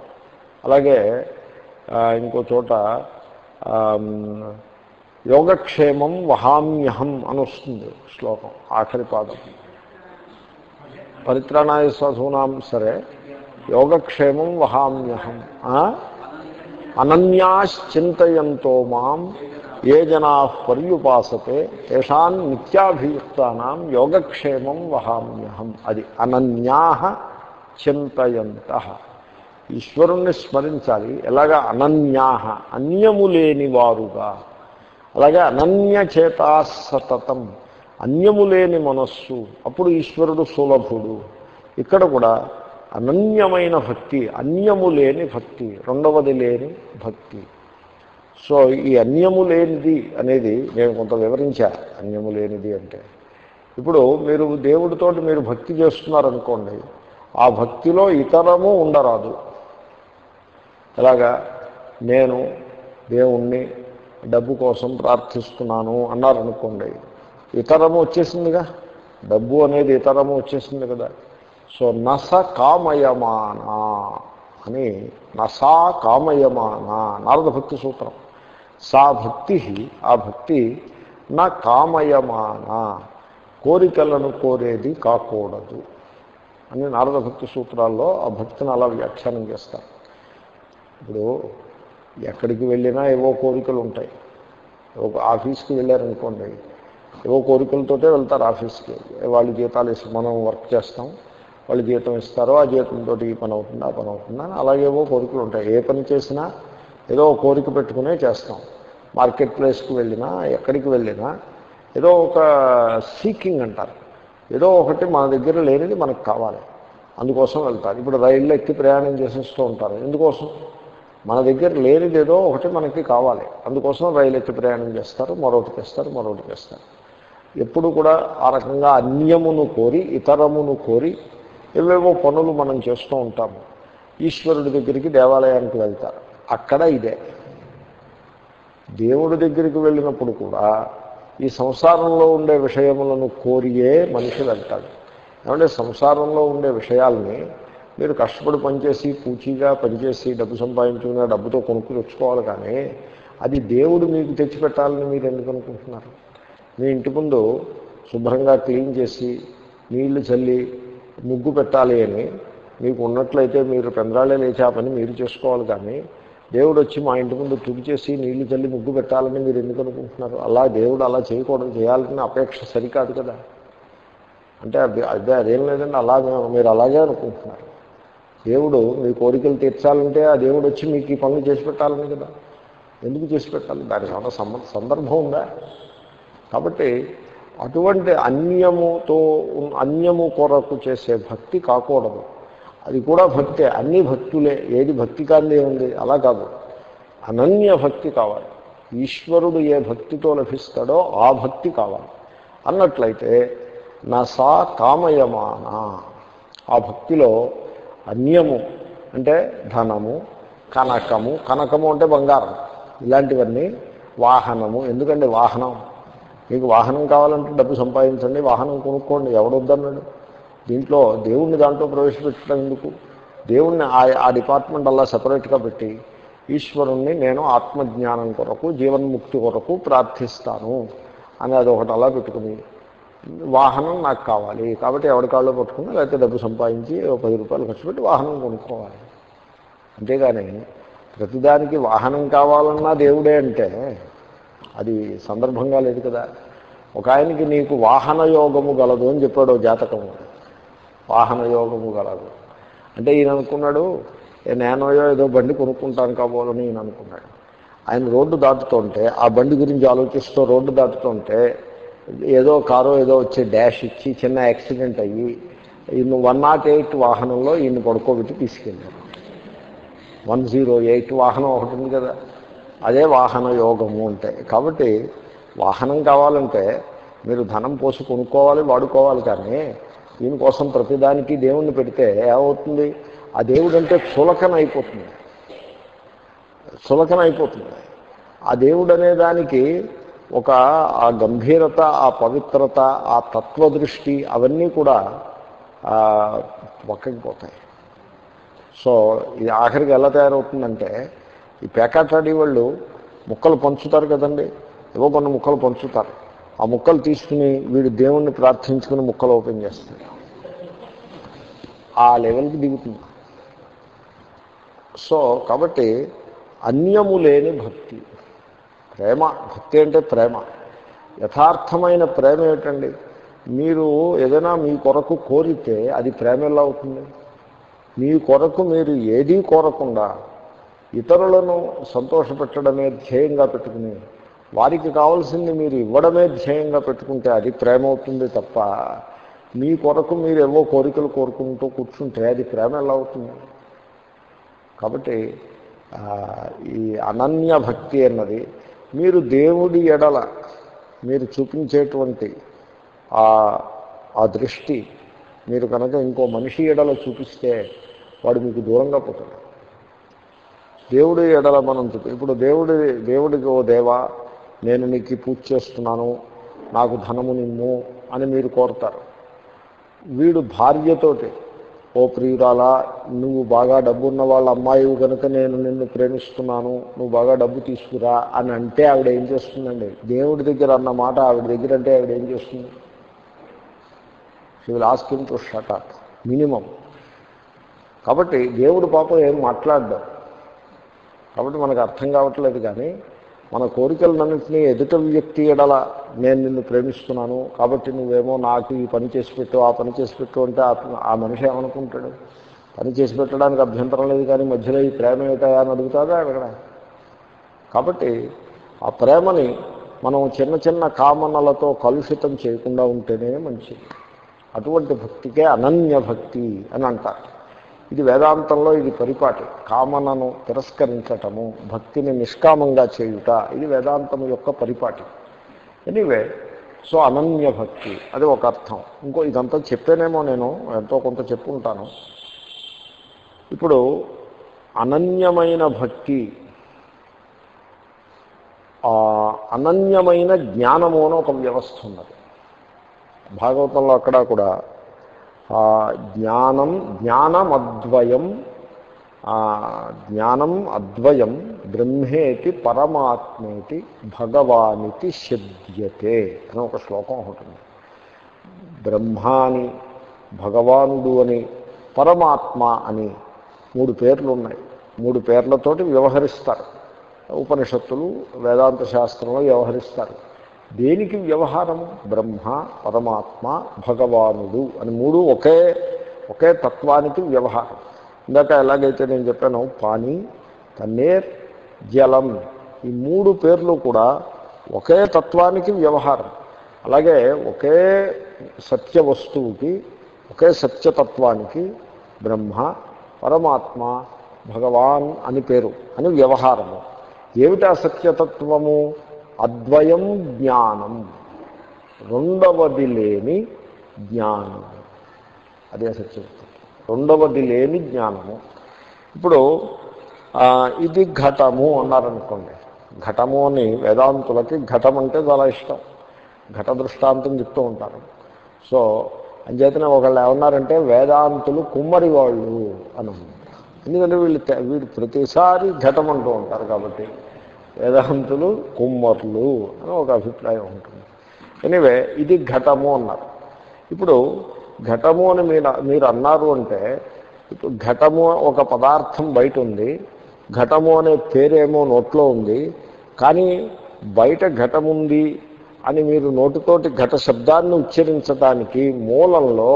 అలాగే ఇంకో చోట యోగక్షేమం వహామ్యహం అని వస్తుంది శ్లోకం ఆఖరి పాదం. పరిత్రాణాయ సాధూనాం సరే యోగక్షేమం వహామ్యహం అనన్యాశ్చింతయంతో మాం ఏ జనా పర్యుపాసతే తేషాన్ నిత్యాభియుక్తానాం యోగక్షేమం వహామ్యహం. అది అనన్యా చింతయంత. ఈశ్వరుణ్ణి స్మరించాలి. ఎలాగా అనన్యా? అన్యము లేని వారుగా అలాగే అనన్యచేతా సతతం అన్యము లేని మనస్సు. అప్పుడు ఈశ్వరుడు సులభుడు. ఇక్కడ కూడా అనన్యమైన భక్తి అన్యము లేని భక్తి రెండవది లేని భక్తి. సో ఈ అన్యము లేనిది అనేది నేను కొంత వివరించా. అన్యము లేనిది అంటే. ఇప్పుడు మీరు దేవుడితోటి మీరు భక్తి చేస్తున్నారనుకోండి ఆ భక్తిలో ఇతరము ఉండరాదు. ఎలాగా? నేను దేవుణ్ణి డబ్బు కోసం ప్రార్థిస్తున్నాను అన్నారనుకోండి ఇతరము వచ్చేసిందిగా? డబ్బు అనేది ఇతరము వచ్చేసింది కదా. సో నస కామయమానా అని నసా కామయమానా నారద భక్తి సూత్రం. సా భక్తి ఆ భక్తి నా కామయమాన కోరికలను కోరేది కాకూడదు అని నారద భక్తి సూత్రాల్లో ఆ భక్తిని అలా వ్యాఖ్యానం చేస్తారు. ఇప్పుడు ఎక్కడికి వెళ్ళినా ఏవో కోరికలు ఉంటాయి. ఒక ఆఫీస్కి వెళ్ళారనుకోండి ఏవో కోరికలతోటే వెళ్తారు ఆఫీస్కి. వాళ్ళు జీతాలు ఇస్తే మనం వర్క్ చేస్తాం వాళ్ళు జీతం ఇస్తారో ఆ జీతంతో ఈ పని అవుతుందా ఆ పని అవుతుందా అని అలాగేవో కోరికలు ఉంటాయి. ఏ పని చేసినా ఏదో కోరిక పెట్టుకునే చేస్తాం. మార్కెట్ ప్లేస్కి వెళ్ళినా ఎక్కడికి వెళ్ళినా ఏదో ఒక సీకింగ్ అంటారు. ఏదో ఒకటి మన దగ్గర లేనిది మనకు కావాలి. అందుకోసం వెళ్తారు. ఇప్పుడు రైళ్ళు ఎక్కి ప్రయాణం చేసేస్తూ ఉంటారు. ఎందుకోసం? మన దగ్గర లేనిది ఏదో ఒకటి మనకి కావాలి. అందుకోసం రైలు ఎక్కి ప్రయాణం చేస్తారు మరొకటి ఇస్తారు మరొకటి ఇస్తారు ఎప్పుడు కూడా ఆ రకంగా అన్యమును కోరి ఇతరమును కోరి ఏవేవో పనులు మనం చేస్తూ ఉంటాము. ఈశ్వరుడి దగ్గరికి దేవాలయానికి వెళ్తారు. అక్కడ ఇదే. దేవుడి దగ్గరికి వెళ్ళినప్పుడు కూడా ఈ సంసారంలో ఉండే విషయములను కోరియే మనిషి వెళ్తాడు ఏమంటే సంసారంలో ఉండే విషయాల్ని మీరు కష్టపడి పనిచేసి పూచీగా పనిచేసి డబ్బు సంపాదించుకున్న డబ్బుతో కొనుక్కు తెచ్చుకోవాలి కానీ అది దేవుడు మీకు తెచ్చిపెట్టాలని మీరు ఎందుకు అనుకుంటున్నారు? మీ ఇంటి ముందు శుభ్రంగా క్లీన్ చేసి నీళ్ళు చల్లి ముగ్గు పెట్టాలి అని మీకు ఉన్నట్లయితే మీరు పెందరాళ్ళే లేచి ఆ పని మీరు చేసుకోవాలి కానీ దేవుడు వచ్చి మా ఇంటి ముందు తుడి చేసి నీళ్ళు చల్లి ముగ్గు పెట్టాలని మీరు ఎందుకు అనుకుంటున్నారు? అలా దేవుడు అలా చేయకూడదు. చేయాలని అపేక్ష సరికాదు కదా. అంటే అది అదే అదేం లేదండి అలా మీరు అలాగే అనుకుంటున్నారు. దేవుడు మీ కోరికలు తీర్చాలంటే ఆ దేవుడు వచ్చి మీకు ఈ పనులు చేసి పెట్టాలని కదా. ఎందుకు చేసి పెట్టాలి? దానికి ఏమైనా సందర్భం ఉందా? కాబట్టి అటువంటి అన్యముతో అన్యము కొరకు చేసే భక్తి కాకూడదు. అది కూడా భక్తే అన్ని భక్తులే ఏది భక్తి కాందే ఉంది అలా కాదు. అనన్య భక్తి కావాలి. ఈశ్వరుడు ఏ భక్తితో లభిస్తాడో ఆ భక్తి కావాలి. అన్నట్లయితే నా సా కామయమానా. ఆ భక్తిలో అన్యము అంటే ధనము కనకము కనకము అంటే బంగారం. ఇలాంటివన్నీ వాహనము ఎందుకంటే వాహనం. మీకు వాహనం కావాలంటే డబ్బు సంపాదించండి వాహనం కొనుక్కోండి ఎవడొద్దన్నాడు? దీంట్లో దేవుణ్ణి దాంట్లో ప్రవేశపెట్టడం ఎందుకు? దేవుణ్ణి ఆ ఆ డిపార్ట్మెంట్ అలా సపరేట్గా పెట్టి ఈశ్వరుణ్ణి నేను ఆత్మజ్ఞానం కొరకు జీవన్ముక్తి కొరకు ప్రార్థిస్తాను అని అది ఒకటి అలా పెట్టుకుని వాహనం నాకు కావాలి. కాబట్టి ఎవరి కాళ్ళు పట్టుకుని లేకపోతే డబ్బు సంపాదించి పది రూపాయలు ఖర్చు పెట్టి వాహనం కొనుక్కోవాలి. అంతేగాని ప్రతిదానికి వాహనం కావాలన్నా దేవుడే అంటే అది సందర్భంగా లేదు కదా. ఒక ఆయనకి నీకు వాహన యోగము గలదు అని చెప్పాడు జాతకం జాతకము వాహన యోగము గలదు. అంటే ఈయన అనుకున్నాడు "ఏ నేనోయో ఏదో బండి కొనుక్కుంటాను కాబోలని ఈయన అనుకున్నాడు ఆయన రోడ్డు దాటుతుంటే ఆ బండి గురించి ఆలోచిస్తూ రోడ్డు దాటుతుంటే ఏదో కారో ఏదో వచ్చి డ్యాష్ ఇచ్చి చిన్న యాక్సిడెంట్ అయ్యి ఈయన వన్ నాట్ ఎయిట్ వాహనంలో ఈయన పడుకోబెట్టి తీసుకెళ్ళారు వన్ జీరో ఎయిట్ వాహనం ఒకటి ఉంది కదా అదే వాహన యోగము అంటే. కాబట్టి వాహనం కావాలంటే మీరు ధనం పోసి కొనుక్కోవాలి వాడుకోవాలి కానీ దీనికోసం ప్రతిదానికి దేవుణ్ణి పెడితే ఏమవుతుంది? ఆ దేవుడు అంటే చులకన అయిపోతుంది. చులకన అయిపోతుంది. ఆ దేవుడు అనే దానికి ఒక ఆ గంభీరత ఆ పవిత్రత ఆ తత్వదృష్టి అవన్నీ కూడా పక్కకి పోతాయి. సో ఇది ఆఖరికి ఎలా తయారవుతుందంటే ఈ పేకాటాడి వాళ్ళు ముక్కలు పంచుతారు కదండి. ఏవో కొన్ని ముక్కలు పంచుతారు. ఆ ముక్కలు తీసుకుని వీడు దేవుణ్ణి ప్రార్థించుకుని ముక్కలు ఓపెన్ చేస్తాడు. ఆ లెవెల్కి దిగుతుంది. సో కాబట్టి అన్యము లేని భక్తి. ప్రేమ భక్తి అంటే ప్రేమ. యథార్థమైన ప్రేమ ఏమిటండి? మీరు ఏదైనా మీ కొరకు కోరితే అది ప్రేమ ఎలా అవుతుంది. మీ కొరకు మీరు ఏదీ కోరకుండా ఇతరులను సంతోషపెట్టడమే ధ్యేయంగా పెట్టుకుని వారికి కావాల్సింది మీరు ఇవ్వడమే ధ్యేయంగా పెట్టుకుంటే అది ప్రేమ అవుతుంది తప్ప మీ కొరకు మీరు ఏవో కోరికలు కోరుకుంటూ కూర్చుంటే అది ప్రేమ ఎలా అవుతుంది? కాబట్టి ఈ అనన్య భక్తి అన్నది మీరు దేవుడి ఎడల మీరు చూపించేటువంటి ఆ ఆ దృష్టి మీరు కనుక ఇంకో మనిషి ఎడల చూపిస్తే వాడు మీకు దూరంగా పోతాడు. దేవుడి ఎడల మనం చూపి ఇప్పుడు దేవుడి దేవుడికి ఓ దేవా నేను నీకు పూజ చేస్తున్నాను నాకు ధనము నిమ్ము అని మీరు కోరుతారు. వీడు భార్యతోటి ఓ ప్రియురాలా నువ్వు బాగా డబ్బు ఉన్న వాళ్ళ అమ్మాయి కనుక నేను నిన్ను ప్రేమిస్తున్నాను నువ్వు బాగా డబ్బు తీసుకురా అని అంటే ఆవిడ ఏం చేస్తుందండి? దేవుడి దగ్గర అన్న మాట ఆవిడ దగ్గర అంటే ఆవిడ ఏం చేస్తుంది? She will ask him to shut up minimum కాబట్టి దేవుడు పాపం ఏం మాట్లాడడం. కాబట్టి మనకు అర్థం కావట్లేదు కానీ మన కోరికలన్నింటినీ ఎదుట వ్యక్తి ఎడల నేను నిన్ను ప్రేమిస్తున్నాను కాబట్టి నువ్వేమో నాకు ఈ పని చేసి పెట్టు ఆ పని చేసి పెట్టు అంటే ఆ- మనిషి ఏమనుకుంటాడు? పని చేసి పెట్టడానికి అభ్యంతరం లేదు కానీ మధ్యలో ఈ ప్రేమ ఏమిటా అని అడుగుతాదా అక్కడ కాబట్టి ఆ ప్రేమని మనం చిన్న చిన్న కామనలతో కలుషితం చేయకుండా ఉంటేనే మంచిది. అటువంటి భక్తికే అనన్య భక్తి అని అంటారు. ఇది వేదాంతంలో ఇది పరిపాటి. కామనను తిరస్కరించటము భక్తిని నిష్కామంగా చేయుట ఇది వేదాంతం యొక్క పరిపాటి. ఎనీవే సో అనన్య భక్తి అది ఒక అర్థం. ఇంకో ఇదంతా చెప్పానేమో నేను ఎంతో కొంత చెప్పుకుంటాను ఇప్పుడు అనన్యమైన భక్తి అనన్యమైన జ్ఞానము అని ఒక వ్యవస్థ ఉన్నది. భాగవతంలో అక్కడ కూడా జ్ఞానం జ్ఞానమద్వయం జ్ఞానం అద్వయం బ్రహ్మేతి పరమాత్మేతి భగవానికి శబ్ద్యతే అని ఒక శ్లోకం ఉంటుంది బ్రహ్మాని భగవానుడు అని పరమాత్మ అని మూడు పేర్లు ఉన్నాయి. మూడు పేర్లతోటి వ్యవహరిస్తారు. ఉపనిషత్తులు వేదాంత శాస్త్రంలో వ్యవహరిస్తారు. దేనికి వ్యవహారము? బ్రహ్మ పరమాత్మ భగవానుడు అని మూడు ఒకే ఒకే తత్వానికి వ్యవహారం. ఇందాక ఎలాగైతే నేను చెప్పాను పానీ తన్నేర్ జలం ఈ మూడు పేర్లు కూడా ఒకే తత్వానికి వ్యవహారం. అలాగే ఒకే సత్య వస్తువుకి ఒకే సత్యతత్వానికి బ్రహ్మ పరమాత్మ భగవాన్ అని పేరు అని వ్యవహారము. ఏమిటా సత్యతత్వము? అద్వయం జ్ఞానం. రెండవది లేని జ్ఞానం అదే సత్యతత్వం రెండవది లేని జ్ఞానము. ఇప్పుడు ఇది ఘటము అన్నారనుకోండి. ఘటము అని వేదాంతులకి ఘటం అంటే చాలా ఇష్టం. ఘట దృష్టాంతం చెప్తూ ఉంటారు. సో అంచేతనే ఒకళ్ళు ఏమన్నారంటే వేదాంతులు కుమ్మరి వాళ్ళు అని. ఎందుకంటే వీళ్ళు వీళ్ళు ప్రతిసారి ఘటం అంటూ ఉంటారు కాబట్టి. వేదాంతులు కుమ్మర్లు అని ఒక అభిప్రాయం ఉంటుంది. ఎనివే ఇది ఘటము అన్నారు. ఇప్పుడు ఘటము అని మీరు మీరు అన్నారు అంటే ఇప్పుడు ఘటము ఒక పదార్థం బయట ఉంది ఘటము అనే పేరేమో నోట్లో ఉంది కానీ బయట ఘటముంది అని మీరు నోటితోటి ఘట శబ్దాన్ని ఉచ్చరించడానికి మూలంలో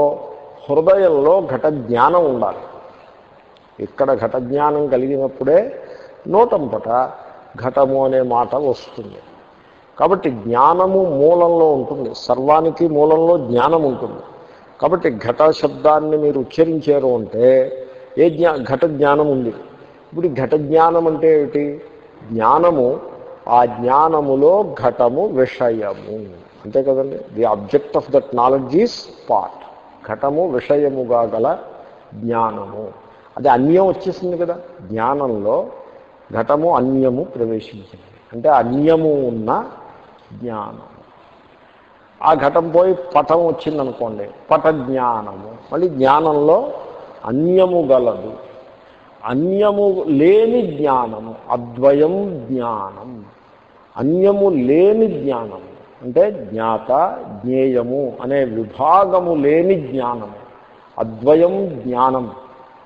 హృదయంలో ఘట జ్ఞానం ఉండాలి. ఇక్కడ ఘట జ్ఞానం కలిగినప్పుడే నోటంపట ఘటము అనే మాట వస్తుంది. కాబట్టి జ్ఞానము మూలంలో ఉంటుంది. సర్వానికి మూలంలో జ్ఞానం ఉంటుంది. కాబట్టి ఘట శబ్దాన్ని మీరు ఉచ్చరించారు అంటే ఏ జ్ఞా ఘట జ్ఞానం ఉంది? ఇప్పుడు ఘట జ్ఞానం అంటే ఏమిటి? జ్ఞానము ఆ జ్ఞానములో ఘటము విషయము. అంతే కదండి? The object of that knowledge is part ఘటము విషయముగా గల జ్ఞానము. అది అన్యం వచ్చేసింది కదా? జ్ఞానంలో ఘటము అన్యము ప్రవేశించింది. అంటే అన్యము ఉన్న జ్ఞానం ఆ ఘటం పోయి పటం వచ్చిందనుకోండి పట జ్ఞానము. మళ్ళీ జ్ఞానంలో అన్యము గలదు. అన్యము లేని జ్ఞానము అద్వయం జ్ఞానం. అన్యము లేని జ్ఞానము అంటే జ్ఞాత జ్ఞేయము అనే విభాగము లేని జ్ఞానము. అద్వయం జ్ఞానం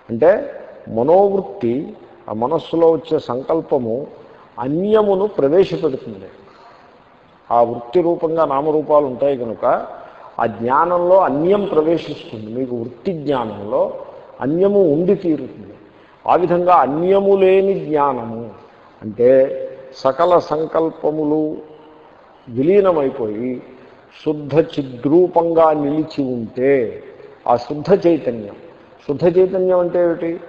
అంటే మనోవృత్తి ఆ మనస్సులో వచ్చే సంకల్పము అన్యమును ప్రవేశపెడుతుంది. ఆ వృత్తి రూపంగా నామరూపాలు ఉంటాయి కనుక ఆ జ్ఞానంలో అన్యం ప్రవేశిస్తుంది. మీకు వృత్తి జ్ఞానంలో అన్యము ఉండి తీరుతుంది. ఆ విధంగా అన్యము లేని జ్ఞానము అంటే సకల సంకల్పములు విలీనమైపోయి శుద్ధ చిద్రూపంగా నిలిచి ఉంటే ఆ శుద్ధ చైతన్యం. శుద్ధ చైతన్యం అంటే ఏమిటి?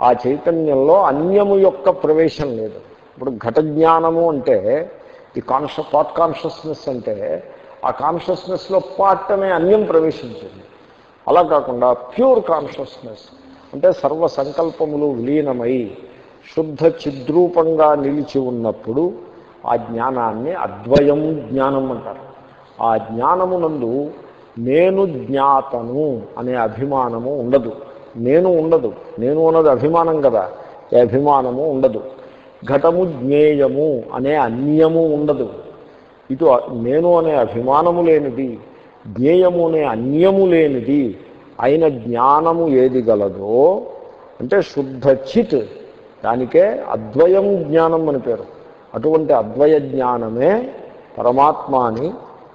ఆ చైతన్యంలో అన్యము యొక్క ప్రవేశం లేదు. ఇప్పుడు ఘట జ్ఞానము అంటే ఈ కాన్ష పాట్ కాన్షియస్నెస్ అంటే ఆ కాన్షియస్నెస్లో పాట్ అనే అన్యం ప్రవేశించింది. అలా కాకుండా ప్యూర్ కాన్షియస్నెస్ అంటే సర్వ సంకల్పములు విలీనమై శుద్ధ చిద్రూపంగా నిలిచి ఉన్నప్పుడు ఆ జ్ఞానాన్ని అద్వయం జ్ఞానం అంటారు. ఆ జ్ఞానమునందు నేను జ్ఞాతను అనే అభిమానము ఉండదు. నేను ఉండదు. నేను అన్నది అభిమానం కదా. ఏ అభిమానము ఉండదు. ఘటము జ్ఞేయము అనే అన్యము ఉండదు. ఇటు నేను అనే అభిమానము లేనిది జ్ఞేయము అనే అన్యము లేనిది అయిన జ్ఞానము ఏది గలదో అంటే శుద్ధ చిత్ దానికే అద్వయం జ్ఞానం అని పేరు. అటువంటి అద్వయ జ్ఞానమే పరమాత్మ అని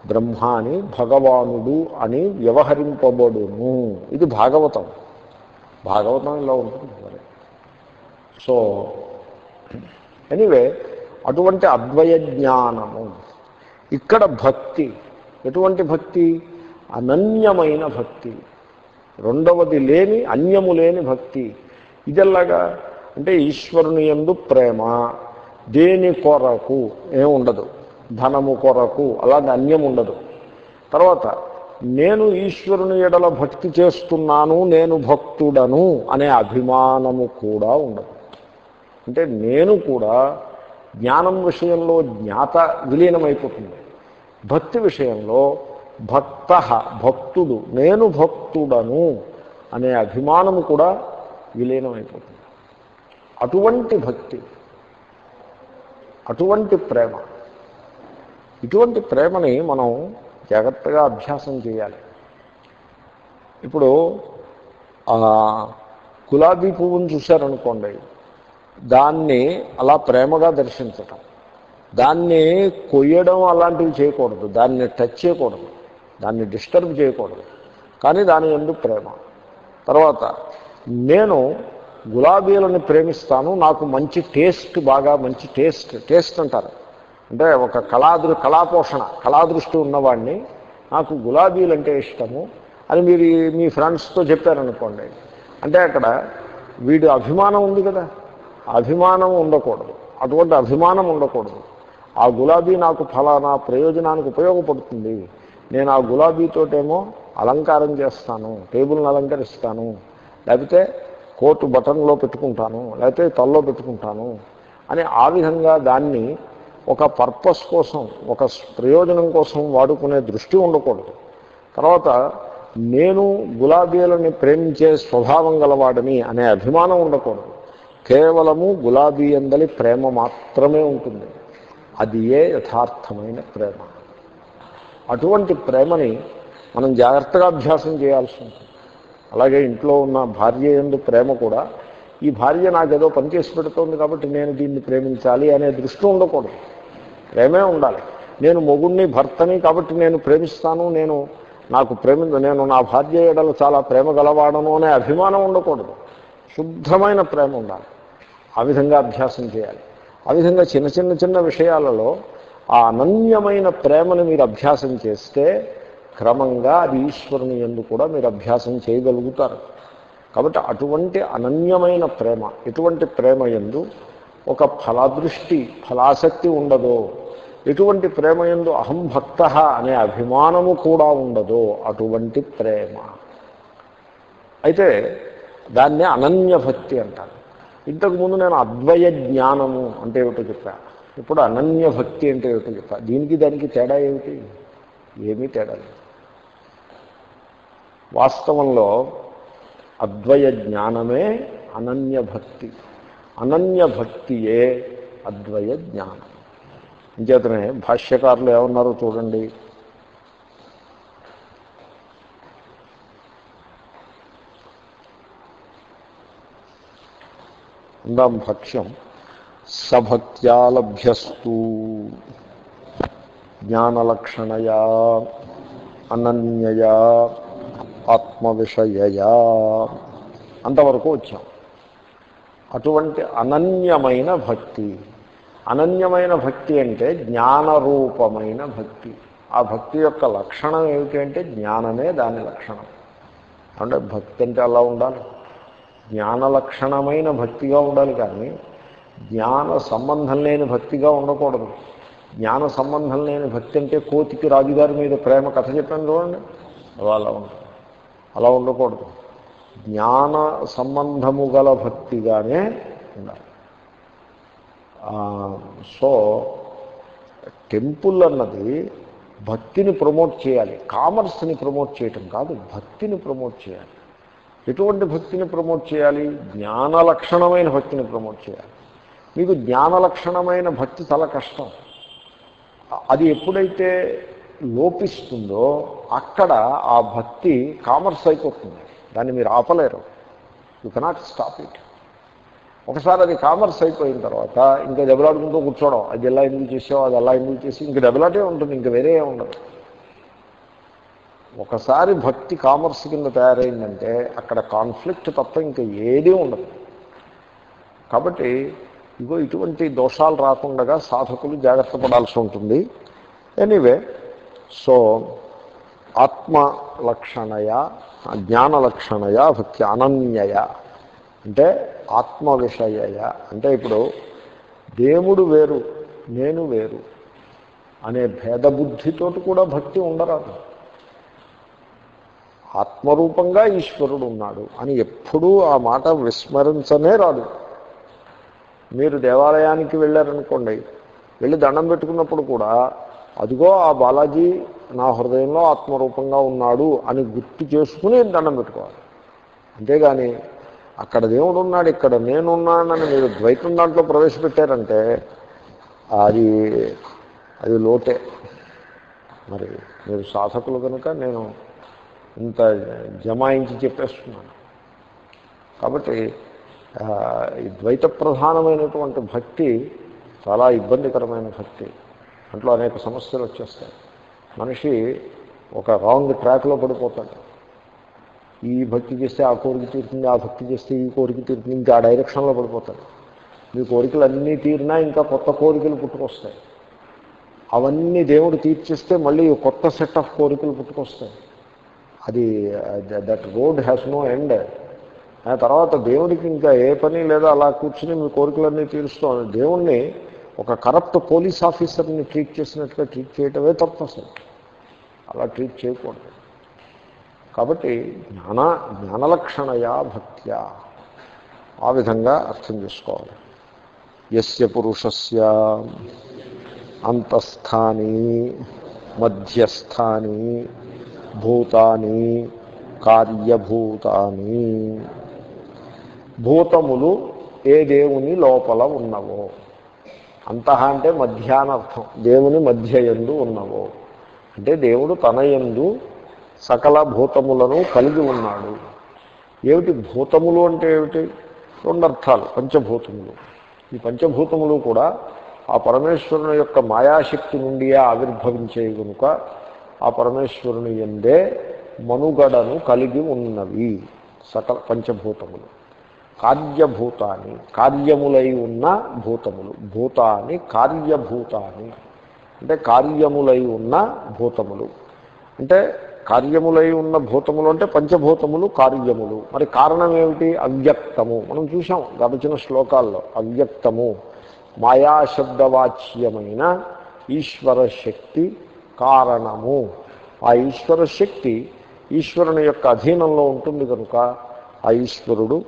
బ్రహ్మ అని భగవానుడు అని వ్యవహరింపబడును. ఇది భాగవతం. భాగవతం ఇలా ఉంటుంది మరి. సో ఎనీవే అటువంటి అద్వయ జ్ఞానము ఇక్కడ భక్తి ఎటువంటి భక్తి? అనన్యమైన భక్తి. రెండవది లేని అన్యము లేని భక్తి. ఇదెల్లాగా అంటే ఈశ్వరుని ఎందు ప్రేమ దేని కొరకు? ఏముండదు. ధనము కొరకు అలాంటి అన్యం ఉండదు. తర్వాత నేను ఈశ్వరుని ఎడల భక్తి చేస్తున్నాను నేను భక్తుడను అనే అభిమానము కూడా ఉండదు. అంటే నేను కూడా జ్ఞానం విషయంలో జ్ఞాత విలీనమైపోతుంది. భక్తి విషయంలో భక్త భక్తుడు నేను భక్తుడను అనే అభిమానము కూడా విలీనమైపోతుంది. అటువంటి భక్తి అటువంటి ప్రేమ ఇటువంటి ప్రేమని మనం జాగ్రత్తగా అభ్యాసం చేయాలి. ఇప్పుడు గులాబీ పువ్వును చూశారనుకోండి దాన్ని అలా ప్రేమగా దర్శించటం దాన్ని కొయ్యడం అలాంటివి చేయకూడదు దాన్ని టచ్ చేయకూడదు దాన్ని డిస్టర్బ్ చేయకూడదు కానీ దాని ఎందుకు ప్రేమ. తర్వాత నేను గులాబీలను ప్రేమిస్తాను నాకు మంచి టేస్ట్ బాగా మంచి టేస్ట్ టేస్ట్ అంటారు. అంటే ఒక కళాదృ కళాపోషణ కళాదృష్టి ఉన్నవాడిని నాకు గులాబీలు అంటే ఇష్టము అని మీరు మీ ఫ్రెండ్స్తో చెప్పారనుకోండి. అంటే అక్కడ వీడి అభిమానం ఉంది కదా. అభిమానం ఉండకూడదు. అటువంటి అభిమానం ఉండకూడదు. ఆ గులాబీ నాకు ఫలానా ప్రయోజనానికి ఉపయోగపడుతుంది. నేను ఆ గులాబీతోటేమో అలంకారం చేస్తాను టేబుల్ని అలంకరిస్తాను లేకపోతే కోటు బటన్లో పెట్టుకుంటాను లేకపోతే తల్లో పెట్టుకుంటాను అని ఆ విధంగా దాన్ని ఒక పర్పస్ కోసం ఒక ప్రయోజనం కోసం వాడుకునే దృష్టి ఉండకూడదు. తర్వాత నేను గులాబీలని ప్రేమించే స్వభావం గలవాడని అనే అభిమానం ఉండకూడదు. కేవలము గులాబీ అందలి ప్రేమ మాత్రమే ఉంటుంది. అది ఏ యథార్థమైన ప్రేమ? అటువంటి ప్రేమని మనం జాగ్రత్తగా అభ్యాసం చేయాల్సి ఉంటుంది. అలాగే ఇంట్లో ఉన్న భార్య ఎందు ప్రేమ కూడా ఈ భార్య నాకేదో పనిచేసి పెడుతోంది కాబట్టి నేను దీన్ని ప్రేమించాలి అనే దృష్టి ఉండకూడదు. ప్రేమే ఉండాలి. నేను మొగుణ్ణి భర్తని కాబట్టి నేను ప్రేమిస్తాను. నేను నాకు ప్రేమి నేను నా భార్య ఎడలు చాలా ప్రేమ గలవాడను అనే అభిమానం ఉండకూడదు. శుద్ధమైన ప్రేమ ఉండాలి. ఆ విధంగా అభ్యాసం చేయాలి. ఆ విధంగా చిన్న చిన్న చిన్న విషయాలలో ఆ అనన్యమైన ప్రేమను మీరు అభ్యాసం చేస్తే క్రమంగా అది ఈశ్వరుని ఎందు కూడా మీరు అభ్యాసం చేయగలుగుతారు. కాబట్టి అటువంటి అనన్యమైన ప్రేమ ఎటువంటి ప్రేమ ఎందు ఒక ఫలదృష్టి ఫలాసక్తి ఉండదో. ఎటువంటి ప్రేమ ఎందు అహం భక్త అనే అభిమానము కూడా ఉండదో అటువంటి ప్రేమ. అయితే దాన్ని అనన్య భక్తి అంటారు. ఇంతకుముందు నేను అద్వయ జ్ఞానము అంటే ఏమిటో చెప్పా. ఇప్పుడు అనన్య భక్తి అంటే ఏమిటో చెప్పా. దీనికి దానికి తేడా ఏమిటి? ఏమీ తేడా లేదు. వాస్తవంలో అద్వయ జ్ఞానమే అనన్య భక్తి. అనన్య భక్తియే అద్వయ జ్ఞానం. అంచేతనే భాష్యకారులు ఏమన్నారో చూడండి. అందాం భక్ష్యం సభక్త్యా లభ్యస్తు జ్ఞానలక్షణయా అనన్యయా ఆత్మవిషయయా. అంతవరకు వచ్చాం. అటువంటి అనన్యమైన భక్తి అనన్యమైన భక్తి అంటే జ్ఞానరూపమైన భక్తి. ఆ భక్తి యొక్క లక్షణం ఏమిటి అంటే జ్ఞానమే దాని లక్షణం. అంటే భక్తి అంటే అలా ఉండాలి. జ్ఞాన లక్షణమైన భక్తిగా ఉండాలి కానీ జ్ఞాన సంబంధం లేని భక్తిగా ఉండకూడదు. జ్ఞాన సంబంధం లేని భక్తి అంటే కోతికి రాజుగారి మీద ప్రేమ కథ చెప్పాను చూడండి. అలా అలా ఉంటుంది అలా ఉండకూడదు. జ్ఞాన సంబంధము గల భక్తిగానే ఉండాలి. సో టెంపుల్ అన్నది భక్తిని ప్రమోట్ చేయాలి. కామర్స్ని ప్రమోట్ చేయటం కాదు భక్తిని ప్రమోట్ చేయాలి. ఎటువంటి భక్తిని ప్రమోట్ చేయాలి? జ్ఞాన లక్షణమైన భక్తిని ప్రమోట్ చేయాలి. మీకు జ్ఞాన లక్షణమైన భక్తి చాలా కష్టం. అది ఎప్పుడైతే లోపిస్తుందో అక్కడ ఆ భక్తి కామర్స్ అయిపోతుంది. దాన్ని మీరు ఆపలేరు. యు కెనాట్ స్టాప్ ఇట్ ఒకసారి అది కామర్స్ అయిపోయిన తర్వాత ఇంకా దెబ్బలాడుకుంటూ కూర్చోవడం. అది ఎలా ఎందుకు చేసావు అది ఎలా ఎందుకు చేసి ఇంక దెబ్బలాటే ఉంటుంది ఇంక వేరే ఉండదు. ఒకసారి భక్తి కామర్స్ కింద తయారైందంటే అక్కడ కాన్ఫ్లిక్ట్ తప్ప ఇంకా ఏదీ ఉండదు. కాబట్టి ఇగో ఇటువంటి దోషాలు రాకుండా సాధకులు జాగ్రత్త పడాల్సి ఉంటుంది. ఎనీవే సో ఆత్మ లక్షణయ జ్ఞాన లక్షణయ భక్తి అనన్యయ అంటే ఆత్మ విషయయ అంటే ఇప్పుడు దేవుడు వేరు నేను వేరు అనే భేదబుద్ధితో కూడా భక్తి ఉండరాదు. ఆత్మరూపంగా ఈశ్వరుడు ఉన్నాడు అని ఎప్పుడూ ఆ మాట విస్మరించనే రాదు. మీరు దేవాలయానికి వెళ్ళారనుకోండి వెళ్ళి దండం పెట్టుకున్నప్పుడు కూడా అదిగో ఆ బాలాజీ నా హృదయంలో ఆత్మరూపంగా ఉన్నాడు అని గుర్తు చేసుకుని దండం పెట్టుకోవాలి. అంతేగాని అక్కడ దేవుడు ఉన్నాడు ఇక్కడ నేనున్నానని మీరు ద్వైతం దాంట్లో ప్రవేశపెట్టారంటే అది అది లోటే. మరి మీరు సాధకులు కనుక నేను ఇంత జమాయించి చెప్పేస్తున్నాను. కాబట్టి ఈ ద్వైత ప్రధానమైనటువంటి భక్తి చాలా ఇబ్బందికరమైన భక్తి. దాంట్లో అనేక సమస్యలు వచ్చేస్తాయి. మనిషి ఒక రాంగ్ ట్రాక్లో పడిపోతాడు. ఈ భక్తి చేస్తే ఆ కోరిక తీరుతుంది ఆ భక్తి చేస్తే ఈ కోరిక తీరుతుంది ఇంకా ఆ డైరెక్షన్లో పడిపోతాడు మీ కోరికలు అన్నీ తీరినా ఇంకా కొత్త కోరికలు పుట్టుకొస్తాయి. అవన్నీ దేవుడు తీర్చిస్తే మళ్ళీ కొత్త సెట్ ఆఫ్ కోరికలు పుట్టుకొస్తాయి. అది that road has no end ఆ తర్వాత దేవుడికి ఇంకా ఏ పని లేదా అలా కూర్చుని మీ కోరికలన్నీ తీరుస్తాం దేవుణ్ణి ఒక కరప్ట్ పోలీస్ ఆఫీసర్ని ట్రీట్ చేసినట్టుగా ట్రీట్ చేయటమే తప్పు అసలు అలా ట్రీట్ చేయకూడదు. కాబట్టి జ్ఞాన జ్ఞానలక్షణయా భక్త్యా. ఆ విధంగా అర్థం చేసుకోవాలి. ఎస్య పురుషస్య అంతస్థాని మధ్యస్థాని భూతాని కార్యభూతాని. భూతములు ఏ దేవుని లోపల ఉన్నవో. అంతః అంటే మధ్యానర్థం దేవుని మధ్య ఎందు ఉన్నవో. అంటే దేవుడు తన ఎందు సకల భూతములను కలిగి ఉన్నాడు. ఏమిటి భూతములు అంటే ఏమిటి? రెండు అర్థాలు. పంచభూతములు. ఈ పంచభూతములు కూడా ఆ పరమేశ్వరుని యొక్క మాయాశక్తి నుండియే ఆవిర్భవించే కనుక ఆ పరమేశ్వరుని ఎందే మనుగడను కలిగి ఉన్నవి. సకల పంచభూతములు. కార్యభూతాన్ని కార్యములై ఉన్న భూతములు. భూతాన్ని కార్యభూతాన్ని. అంటే కార్యములై ఉన్న భూతములు. అంటే కార్యములై ఉన్న భూతములు అంటే పంచభూతములు కార్యములు. మరి కారణం ఏమిటి? అవ్యక్తము. మనం చూసాం గడిచిన శ్లోకాల్లో అవ్యక్తము. మాయాశబ్దవాచ్యమైన ఈశ్వర శక్తి కారణము. ఆ ఈశ్వర శక్తి ఈశ్వరుని యొక్క అధీనంలో ఉంటుంది కనుక ఆ ఈశ్వరుడు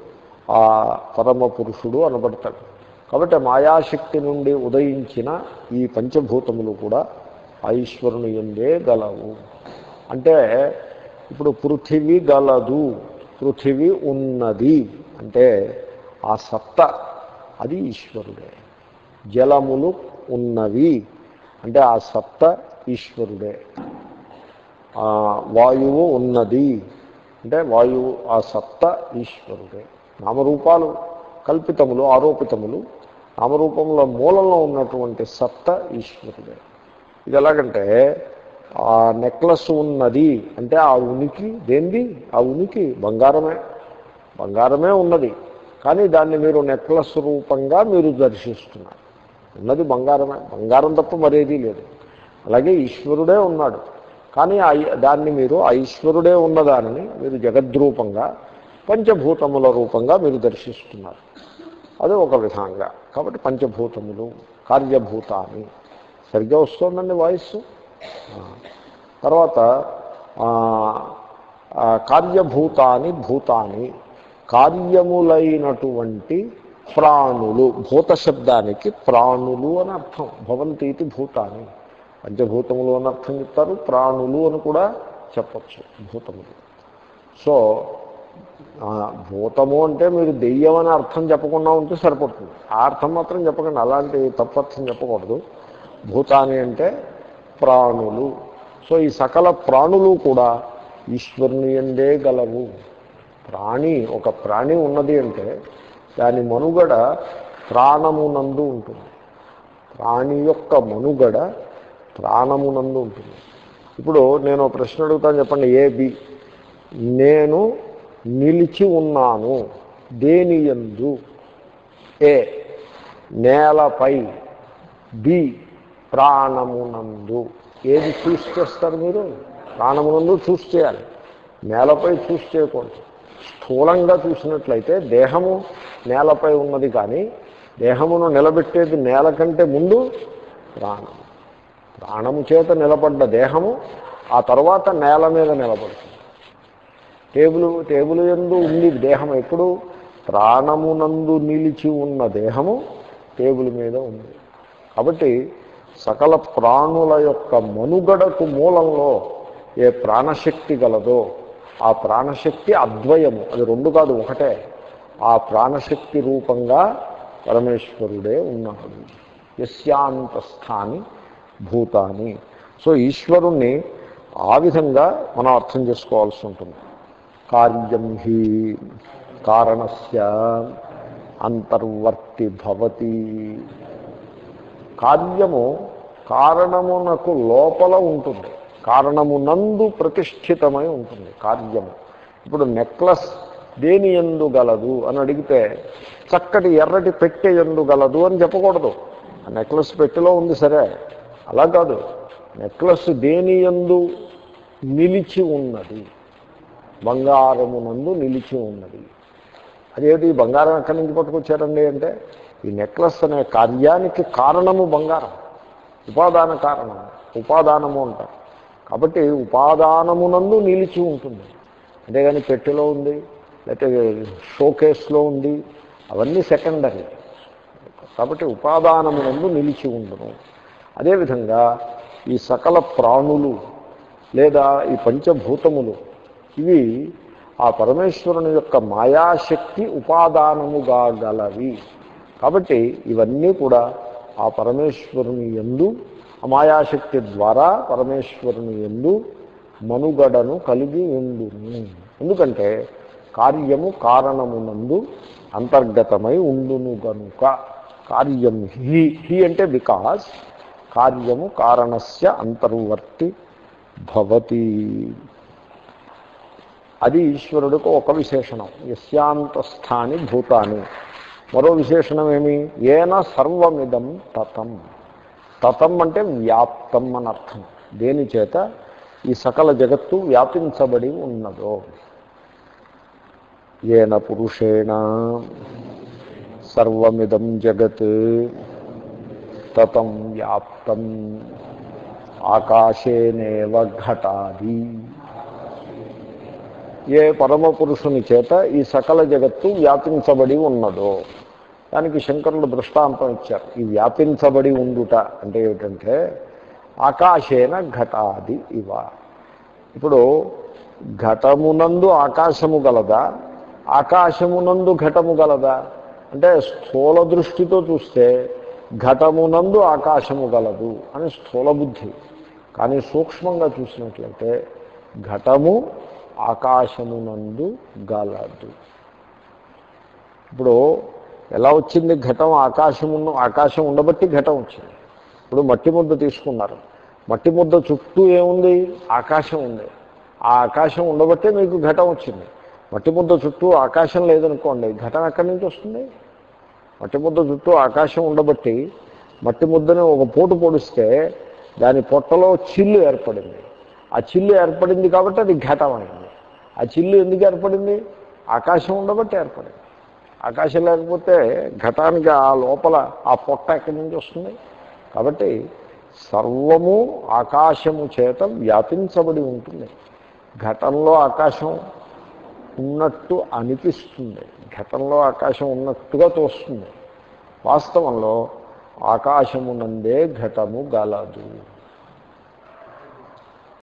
ఆ పరమ పురుషుడు అనబడతాడు. కాబట్టి మాయాశక్తి నుండి ఉదయించిన ఈ పంచభూతములు కూడా ఆ ఈశ్వరుని ఎందే గలవు. అంటే ఇప్పుడు పృథివీ గలదు పృథివీ ఉన్నది. అంటే ఆ సత్త అది ఈశ్వరుడే. జలములు ఉన్నవి. అంటే ఆ సత్త ఈశ్వరుడే. వాయువు ఉన్నది. అంటే వాయువు ఆ సత్త ఈశ్వరుడే. నామరూపాలు కల్పితములు ఆరోపితములు నామరూపముల మూలంలో ఉన్నటువంటి సత్త ఈశ్వరుడే. ఇది ఎలాగంటే ఆ నెక్లెస్ ఉన్నది అంటే ఆ ఉనికి దేంది ఆ ఉనికి బంగారమే. బంగారమే ఉన్నది. కానీ దాన్ని మీరు నెక్లెస్ రూపంగా మీరు దర్శిస్తున్నారు. ఉన్నది బంగారమే. బంగారం తప్ప మరేదీ లేదు. అలాగే ఈశ్వరుడే ఉన్నాడు. కానీ దాన్ని మీరు ఆ ఈశ్వరుడే ఉన్నదానిని మీరు జగద్రూపంగా పంచభూతముల రూపంగా మీరు దర్శిస్తున్నారు. అది ఒక విధంగా. కాబట్టి పంచభూతములు కార్యభూతాన్ని. సరిగ్గా వస్తుందండి వాయిస్ తర్వాత కార్యభూతాని భూతాని కార్యములైనటువంటి ప్రాణులు భూత శబ్దానికి ప్రాణులు అని అర్థం. భవంతీతి భూతాని. పంచభూతములు అని అర్థం చెప్తారు ప్రాణులు అని కూడా చెప్పచ్చు భూతములు. సో భూతము అంటే మీరు దెయ్యం అని అర్థం చెప్పకుండా ఉంటే సరిపడుతుంది. ఆ అర్థం మాత్రం చెప్పకండి అలాంటి తప్పర్థం చెప్పకూడదు. భూతాని అంటే ప్రాణులు. సో ఈ సకల ప్రాణులు కూడా ఈశ్వరుని ఎందే గలవు. ప్రాణి ఒక ప్రాణి ఉన్నది అంటే దాని మనుగడ ప్రాణమునందు ఉంటుంది. ప్రాణి యొక్క మనుగడ ప్రాణమునందు ఉంటుంది. ఇప్పుడు నేను ప్రశ్న అడుగుతాను చెప్పండి. A B? నేను నిలిచి ఉన్నాను. దేని యందు? ఏ నేలపై. బి ప్రాణమునందు. ఏది చూసి చేస్తారు మీరు? ప్రాణమునందు చూసి చేయాలి. నేలపై చూసి చేయకూడదు. స్థూలంగా చూసినట్లయితే దేహము నేలపై ఉన్నది కానీ దేహమును నిలబెట్టేది నేల కంటే ముందు ప్రాణము. ప్రాణము చేత నిలబడ్డ దేహము ఆ తర్వాత నేల మీద నిలబడుతుంది. టేబుల్ టేబుల్ ఎందు ఉంది దేహం ఎప్పుడు? ప్రాణమునందు నిలిచి ఉన్న దేహము టేబుల్ మీద ఉంది. కాబట్టి సకల ప్రాణుల యొక్క మనుగడకు మూలంలో ఏ ప్రాణశక్తి గలదో ఆ ప్రాణశక్తి అద్వయము. అది రెండు కాదు ఒకటే. ఆ ప్రాణశక్తి రూపంగా పరమేశ్వరుడే ఉన్నాడు. యస్యాంతస్థాని భూతాని. సో ఈశ్వరుణ్ణి ఆ విధంగా మనం అర్థం చేసుకోవాల్సి ఉంటుంది. కార్యం హి కారణస్య అంతర్వర్తి భవతి కార్యము కారణమునకు లోపల ఉంటుంది. కారణమునందు ప్రతిష్ఠితమై ఉంటుంది కార్యము ఇప్పుడు నెక్లెస్ దేని ఎందు గలదు అని అడిగితే చక్కటి ఎర్రటి పెట్టె ఎందు గలదు అని చెప్పకూడదు. ఆ నెక్లెస్ పెట్టెలో ఉంది సరే. అలా కాదు. నెక్లెస్ దేని ఎందు నిలిచి ఉన్నది? బంగారమునందు నిలిచి ఉన్నది. అదేమిటి ఈ బంగారం ఎక్కడి నుంచి పట్టుకొచ్చారండి అంటే ఈ నెక్లెస్ అనే కార్యానికి కారణము బంగారం. ఉపాదాన కారణం ఉపాదానము అంటారు. కాబట్టి ఉపాదానమునందు నిలిచి ఉంటుంది. అంతేగాని పెట్టెలో ఉంది లేకపోతే షోకేస్లో ఉంది అవన్నీ సెకండరీ. కాబట్టి ఉపాదానమునందు నిలిచి ఉండును. అదేవిధంగా ఈ సకల ప్రాణులు లేదా ఈ పంచభూతములు ఇవి ఆ పరమేశ్వరుని యొక్క మాయాశక్తి ఉపాదానముగా గలవి. కాబట్టి ఇవన్నీ కూడా ఆ పరమేశ్వరుని ఎందు ఆ మాయాశక్తి ద్వారా పరమేశ్వరుని ఎందు మనుగడను కలిగి ఉండును. ఎందుకంటే కార్యము కారణమునందు అంతర్గతమై ఉండును గనుక. కార్యం హి హి అంటే బికాస్ కార్యము కారణస్య అంతర్వర్తి భవతి. అది ఈశ్వరుడికి ఒక విశేషణం. యస్యాంతస్థాని భూతాని. మరో విశేషణం ఏమి? ఏన సర్వమిదం తతం. తతం అంటే వ్యాప్తం అని అర్థం దేని చేత? ఈ సకల జగత్తు వ్యాపించబడి ఉన్నదో. ఏన పురుషేణ సర్వమిదం జగత్ తతం వ్యాప్తం. ఆకాశేనేవ ఘటాది. ఏ పరమ పురుషుని చేత ఈ సకల జగత్తు వ్యాపించబడి ఉన్నదో. దానికి శంకరులు దృష్టాంతం ఇచ్చారు. ఈ వ్యాపించబడి ఉండుట అంటే ఏమిటంటే ఆకాశేన ఘటాది ఇవ. ఇప్పుడు ఘటమునందు ఆకాశము గలదా? ఆకాశమునందు ఘటము గలదా? అంటే స్థూల దృష్టితో చూస్తే ఘటమునందు ఆకాశము గలదు అని స్థూల బుద్ధి. కానీ సూక్ష్మంగా చూసినట్లయితే ఘటము ఆకాశమునందు గలదు ఇప్పుడు ఎలా వచ్చింది ఘటం? ఆకాశమును ఆకాశం ఉండబట్టి ఘటం వచ్చింది. ఇప్పుడు మట్టి ముద్ద తీసుకున్నారు. మట్టి ముద్ద చుట్టూ ఏముంది? ఆకాశం ఉంది. ఆ ఆకాశం ఉండబట్టే మీకు ఘటం వచ్చింది. మట్టి ముద్ద చుట్టూ ఆకాశం లేదనుకోండి ఘటన ఎక్కడి నుంచి వస్తుంది? మట్టి ముద్ద చుట్టూ ఆకాశం ఉండబట్టి మట్టి ముద్దని ఒక పోటు పొడిస్తే దాని పొట్టలో చిల్లు ఏర్పడింది. ఆ చిల్లు ఏర్పడింది కాబట్టి అది ఘటమైంది ఆ చిల్లు ఎందుకు ఏర్పడింది? ఆకాశం ఉండబట్టి ఏర్పడింది. ఆకాశం లేకపోతే ఘటానికి ఆ లోపల ఆ పొట్ట ఎక్కడి నుంచి వస్తుంది? కాబట్టి సర్వము ఆకాశము చేత వ్యాపించబడి ఉంటుంది. ఘటంలో ఆకాశం ఉన్నట్టు అనిపిస్తుంది. ఘటంలో ఆకాశం ఉన్నట్టుగా తోస్తుంది. వాస్తవంలో ఆకాశమునందే ఘటము గలదు.